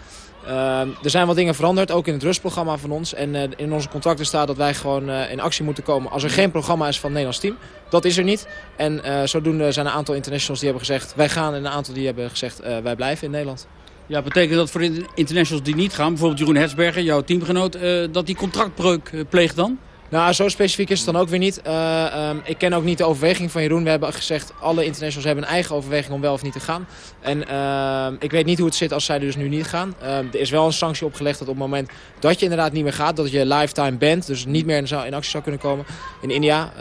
Ehm, er zijn wat dingen veranderd, ook in het rustprogramma van ons. En in onze contracten staat dat wij gewoon in actie moeten komen als er geen programma is van het Nederlands team. Dat is er niet. En zodoende zijn een aantal internationals die hebben gezegd wij gaan en een aantal die hebben gezegd wij blijven in Nederland. Ja, betekent dat voor internationals die niet gaan, bijvoorbeeld Jeroen Hersberger, jouw teamgenoot, dat die contractbreuk pleegt dan? Nou, zo specifiek is het dan ook weer niet. Uh, um, ik ken ook niet de overweging van Jeroen. We hebben gezegd, alle internationals hebben een eigen overweging om wel of niet te gaan. En uh, ik weet niet hoe het zit als zij dus nu niet gaan. Uh, er is wel een sanctie opgelegd dat op het moment dat je inderdaad niet meer gaat... dat je lifetime bent, dus niet meer in, in actie zou kunnen komen in India.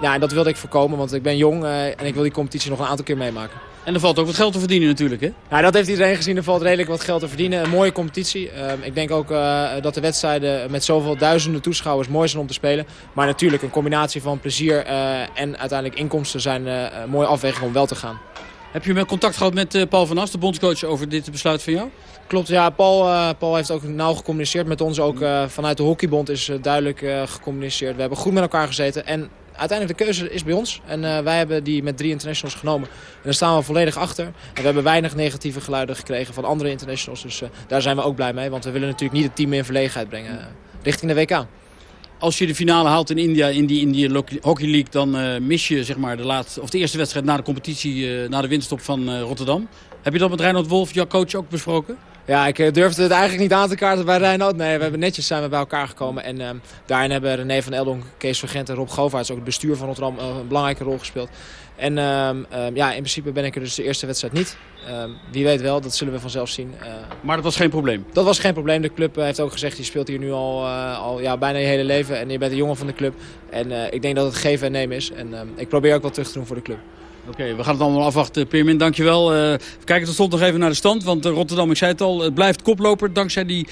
ja, en dat wilde ik voorkomen, want ik ben jong en ik wil die competitie nog een aantal keer meemaken. En er valt ook wat geld te verdienen natuurlijk, hè? Ja, dat heeft iedereen gezien. Er valt redelijk wat geld te verdienen. Een mooie competitie. Uh, ik denk ook uh, dat de wedstrijden met zoveel duizenden toeschouwers mooi zijn om te spelen. Maar natuurlijk een combinatie van plezier uh, en uiteindelijk inkomsten zijn een mooie afweging om wel te gaan. Heb je contact gehad met Paul van As, de bondscoach, over dit besluit van jou? Klopt, ja. Paul, Paul heeft ook nauw gecommuniceerd met ons. Ook vanuit de hockeybond is duidelijk gecommuniceerd. We hebben goed met elkaar gezeten. En uiteindelijk de keuze is bij ons. En uh, wij hebben die met drie internationals genomen. En daar staan we volledig achter. En we hebben weinig negatieve geluiden gekregen van andere internationals. Dus uh, daar zijn we ook blij mee. Want we willen natuurlijk niet het team in verlegenheid brengen uh, richting de WK. Als je de finale haalt in India, in die, in die Hockey League... dan mis je zeg maar, de, laatste, of de eerste wedstrijd na de competitie, na de winststop van Rotterdam. Heb je dat met Reinhard Wolf, jouw coach, ook besproken? Ja, ik durfde het eigenlijk niet aan te kaarten bij Reinoud. Nee, we hebben netjes zijn we bij elkaar gekomen. En uh, daarin hebben René van Eldonk, Kees Vergent en Rob Govaerts... ook het bestuur van Rotterdam een belangrijke rol gespeeld. En uh, ja, in principe ben ik er dus de eerste wedstrijd niet. wie weet wel, dat zullen we vanzelf zien. maar dat was geen probleem? Dat was geen probleem. De club heeft ook gezegd, je speelt hier nu al, al ja, bijna je hele leven. En je bent een jongen van de club. En ik denk dat het geven en nemen is. En ik probeer ook wat terug te doen voor de club. Oké, we gaan het allemaal afwachten. Pirmin, dankjewel. Uh, we kijken tot slot nog even naar de stand. Want uh, Rotterdam, ik zei het al, het blijft koploper. Dankzij die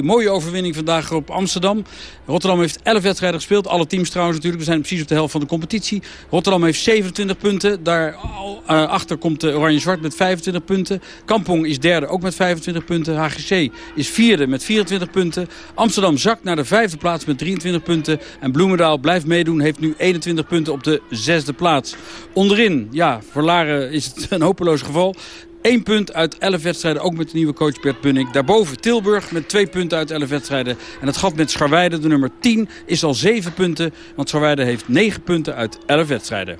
6-3 mooie overwinning vandaag op Amsterdam. Rotterdam heeft 11 wedstrijden gespeeld. Alle teams trouwens natuurlijk. We zijn precies op de helft van de competitie. Rotterdam heeft 27 punten. Daarachter achter komt Oranje-Zwart met 25 punten. Kampong is derde, ook met 25 punten. HGC is vierde met 24 punten. Amsterdam zakt naar de vijfde plaats met 23 punten. En Bloemendaal blijft meedoen, heeft nu 21 punten op de zesde plaats. Onderin ja, voor Laren is het een hopeloos geval. Eén punt uit 11 wedstrijden, ook met de nieuwe coach Bert Bunnik. Daarboven Tilburg met twee punten uit 11 wedstrijden. En het gat met Scharweide, de nummer 10, is al 7 punten. Want Scharweide heeft 9 punten uit 11 wedstrijden.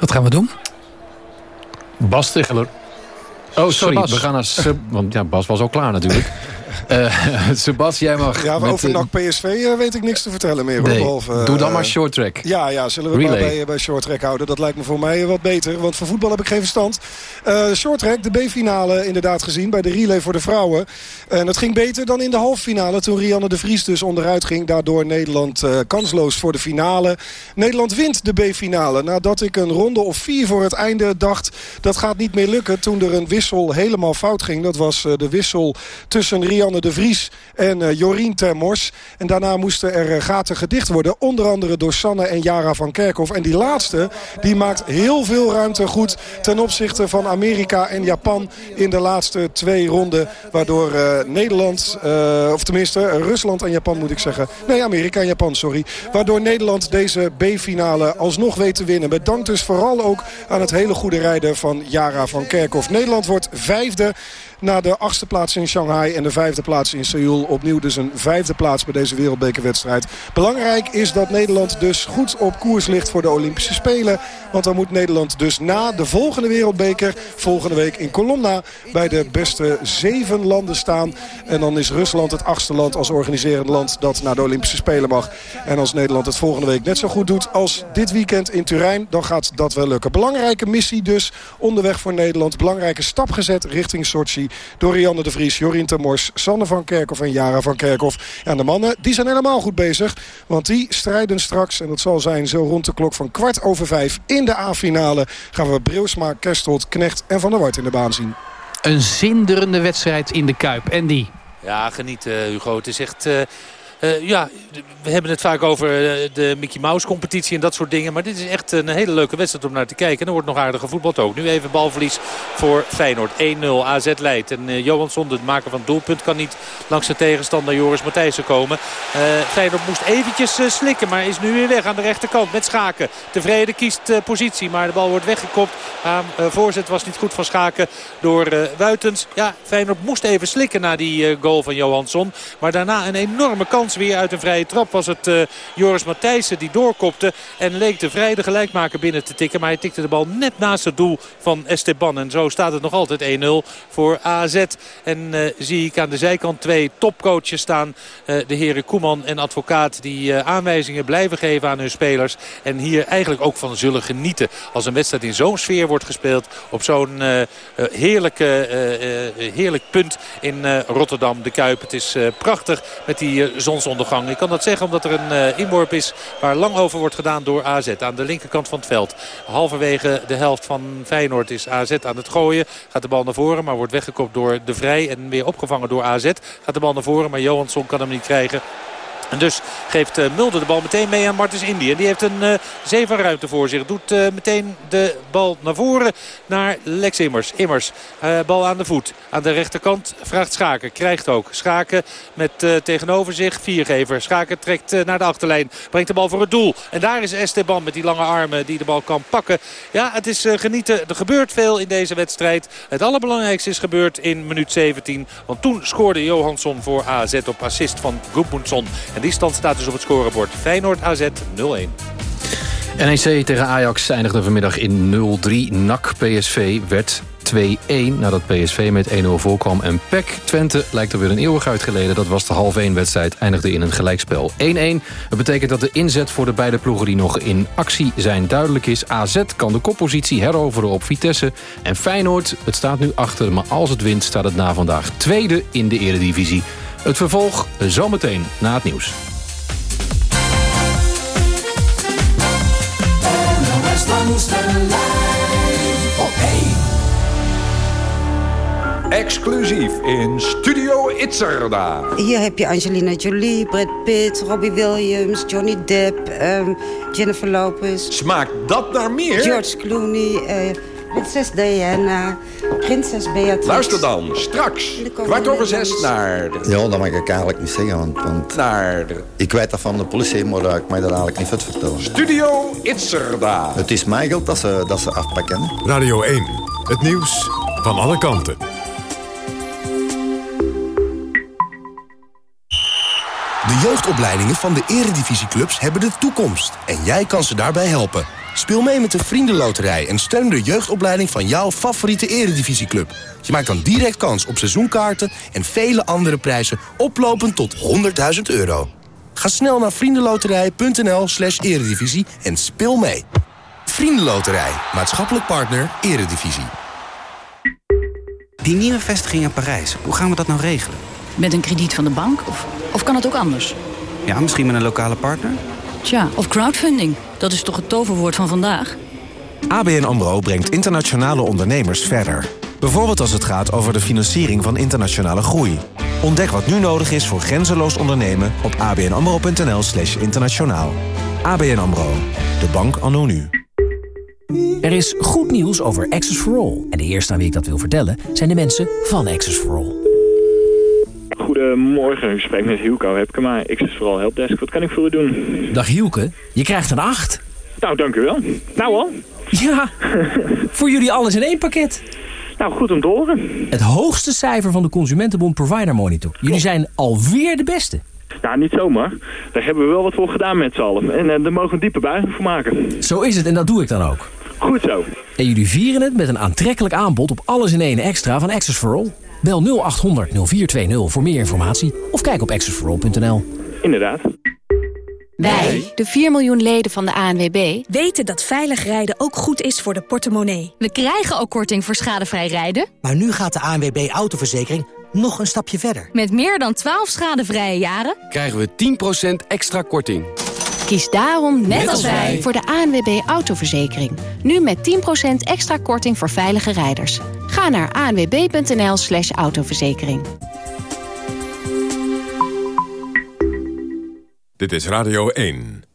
Wat gaan we doen? Bas Ticheler. Oh, sorry, we gaan naar... Want ja, Bas was al klaar natuurlijk. Uh, Sebas, jij mag... Ja, over NAC PSV uh, weet ik niks te vertellen meer. Nee, behalve, doe dan maar eh, short track. Ja, ja zullen we Relay. maar bij, bij short track houden. Dat lijkt me voor mij wat beter. Want voor voetbal heb ik geen verstand. Short track, de B-finale inderdaad gezien. Bij de relay voor de vrouwen. En het ging beter dan in de halffinale. Toen Rianne de Vries dus onderuit ging. Daardoor Nederland kansloos voor de finale. Nederland wint de B-finale. Nadat ik een ronde of vier voor het einde dacht... dat gaat niet meer lukken. Toen er een wissel helemaal fout ging. Dat was de wissel tussen Rianne De Vries en uh, Jorien Termors. En daarna moesten er gaten gedicht worden. Onder andere door Sanne en Jara van Kerkhoff. En die laatste die maakt heel veel ruimte goed ten opzichte van Amerika en Japan in de laatste twee ronden. Waardoor uh, Nederland, of tenminste Rusland en Japan moet ik zeggen. Nee, Amerika en Japan, sorry. Waardoor Nederland deze B-finale alsnog weet te winnen. Met dank dus vooral ook aan het hele goede rijden van Jara van Kerkhoff. Nederland wordt vijfde na de achtste plaats in Shanghai en de vijfde plaats in Seoul. Opnieuw dus een vijfde plaats bij deze wereldbekerwedstrijd. Belangrijk is dat Nederland dus goed op koers ligt voor de Olympische Spelen. Want dan moet Nederland dus na de volgende wereldbeker... volgende week in Colomna bij de beste zeven landen staan. En dan is Rusland het achtste land als organiserend land... dat naar de Olympische Spelen mag. En als Nederland het volgende week net zo goed doet als dit weekend in Turijn... dan gaat dat wel lukken. Belangrijke missie dus onderweg voor Nederland. Belangrijke stap gezet richting Sochi door Rianne de Vries, Jorien Termors, Sanne van Kerkhoff en Jara van Kerkhoff. En de mannen die zijn helemaal goed bezig. Want die strijden straks, en dat zal zijn zo rond de klok van kwart over vijf... in de A-finale gaan we Brilsma, Kerstold, Knecht en Van der Wart in de baan zien. Een zinderende wedstrijd in de Kuip. En die? Ja, geniet uh, Hugo. Het is echt... Uh... Uh, ja, we hebben het vaak over de Mickey Mouse competitie en dat soort dingen. Maar dit is echt een hele leuke wedstrijd om naar te kijken. En er wordt nog aardig gevoetbald ook. Nu even balverlies voor Feyenoord. 1-0 AZ leidt. En uh, Johansson, de maker van het doelpunt, kan niet langs de tegenstander Joris Matthijssen komen. Feyenoord moest eventjes slikken, maar is nu weer weg aan de rechterkant met Schaken. Tevreden kiest positie, maar de bal wordt weggekopt. Aan voorzet was niet goed van Schaken door Wuitens. Ja, Feyenoord moest even slikken na die goal van Johansson. Maar daarna een enorme kans weer uit een vrije trap was het uh, Joris Matthijssen die doorkopte. En leek de vrije gelijkmaker binnen te tikken. Maar hij tikte de bal net naast het doel van Esteban. En zo staat het nog altijd 1-0 voor AZ. En uh, zie ik aan de zijkant twee topcoaches staan. Uh, de heren Koeman en Advocaat die aanwijzingen blijven geven aan hun spelers. En hier eigenlijk ook van zullen genieten. Als een wedstrijd in zo'n sfeer wordt gespeeld. Op zo'n heerlijke, heerlijk punt in Rotterdam, de Kuip. Het is prachtig met die zon Ik kan dat zeggen omdat er een uh, inworp is waar lang over wordt gedaan door AZ. Aan de linkerkant van het veld. Halverwege de helft van Feyenoord is AZ aan het gooien. Gaat de bal naar voren, maar wordt weggekopt door De Vrij. En weer opgevangen door AZ. Gaat de bal naar voren, maar Johansson kan hem niet krijgen. En dus geeft uh, Mulder de bal meteen mee aan Martens Indy. En die heeft een uh, zeven ruimte voor zich. Doet uh, meteen de bal naar voren naar Lex Immers. Immers, bal aan de voet. Aan de rechterkant vraagt Schaken. Krijgt ook. Schaken met tegenover zich viergever. Schaken trekt naar de achterlijn. Brengt de bal voor het doel. En daar is Esteban met die lange armen die de bal kan pakken. Ja, het is genieten. Er gebeurt veel in deze wedstrijd. Het allerbelangrijkste is gebeurd in minuut 17. Want toen scoorde Johansson voor AZ op assist van Gudmundsson. En die stand staat dus op het scorebord. Feyenoord AZ 0-1. NEC tegen Ajax eindigde vanmiddag in 0-3. NAC PSV werd 2-1 nadat PSV met 1-0 voorkwam. En PEC Twente lijkt er weer een eeuwig uitgeleden. Dat was de half 1 wedstrijd, eindigde in een gelijkspel 1-1. Dat betekent dat de inzet voor de beide ploegen die nog in actie zijn duidelijk is. AZ kan de koppositie heroveren op Vitesse. En Feyenoord, het staat nu achter, maar als het wint staat het na vandaag tweede in de eredivisie. Het vervolg zometeen na het nieuws. Exclusief in Studio Itzerda. Hier heb je Angelina Jolie, Brad Pitt, Robbie Williams, Johnny Depp, um, Jennifer Lopez. Smaakt dat naar meer? George Clooney, uh, Prinses Diana, Prinses Beatrix. Luister dan, straks, kwart over zes, naar... De... Ja, dat mag ik eigenlijk niet zeggen, want... want naar... De... Ik weet dat van de politie, maar ik mag dat eigenlijk niet vertellen. Studio Itzerda. Het is mijn geld dat ze, dat ze afpakken. Radio 1, het nieuws van alle kanten. De jeugdopleidingen van de eredivisieclubs hebben de toekomst. En jij kan ze daarbij helpen. Speel mee met de Vriendenloterij en steun de jeugdopleiding van jouw favoriete eredivisieclub. Je maakt dan direct kans op seizoenkaarten en vele andere prijzen oplopend tot 100.000 euro. Ga snel naar vriendenloterij.nl slash eredivisie en speel mee. Vriendenloterij, maatschappelijk partner, eredivisie. Die nieuwe vestiging in Parijs, hoe gaan we dat nou regelen? Met een krediet van de bank? Of, of kan het ook anders? Ja, misschien met een lokale partner? Tja, of crowdfunding. Dat is toch het toverwoord van vandaag? ABN AMRO brengt internationale ondernemers verder. Bijvoorbeeld als het gaat over de financiering van internationale groei. Ontdek wat nu nodig is voor grenzeloos ondernemen op abnamro.nl slash internationaal. ABN AMRO, de bank anno nu. Er is goed nieuws over Access for All. En de eerste aan wie ik dat wil vertellen zijn de mensen van Access for All. Goedemorgen, u spreekt met Hilco Hepkema, Access for All Helpdesk. Wat kan ik voor u doen? Dag Hielke, je krijgt een 8. Nou, dank u wel. Nou al. Ja, voor jullie alles in één pakket. Nou, goed om te horen. Het hoogste cijfer van de Consumentenbond Provider Monitor. Jullie zijn alweer de beste. Nou, niet zomaar. Daar hebben we wel wat voor gedaan met z'n allen. En uh, daar mogen we een diepe buiging voor maken. Zo is het en dat doe ik dan ook. Goed zo. En jullie vieren het met een aantrekkelijk aanbod op alles in één extra van Access for All. Bel 0800 0420 voor meer informatie of kijk op accessforall.nl. Inderdaad. Wij, de 4 miljoen leden van de ANWB, weten dat veilig rijden ook goed is voor de portemonnee. We krijgen ook korting voor schadevrij rijden. Maar nu gaat de ANWB autoverzekering nog een stapje verder. Met meer dan 12 schadevrije jaren krijgen we 10% extra korting. Kies daarom, net, net als wij, voor de ANWB autoverzekering. Nu met 10% extra korting voor veilige rijders. Ga naar anwb.nl slash autoverzekering. Dit is Radio 1.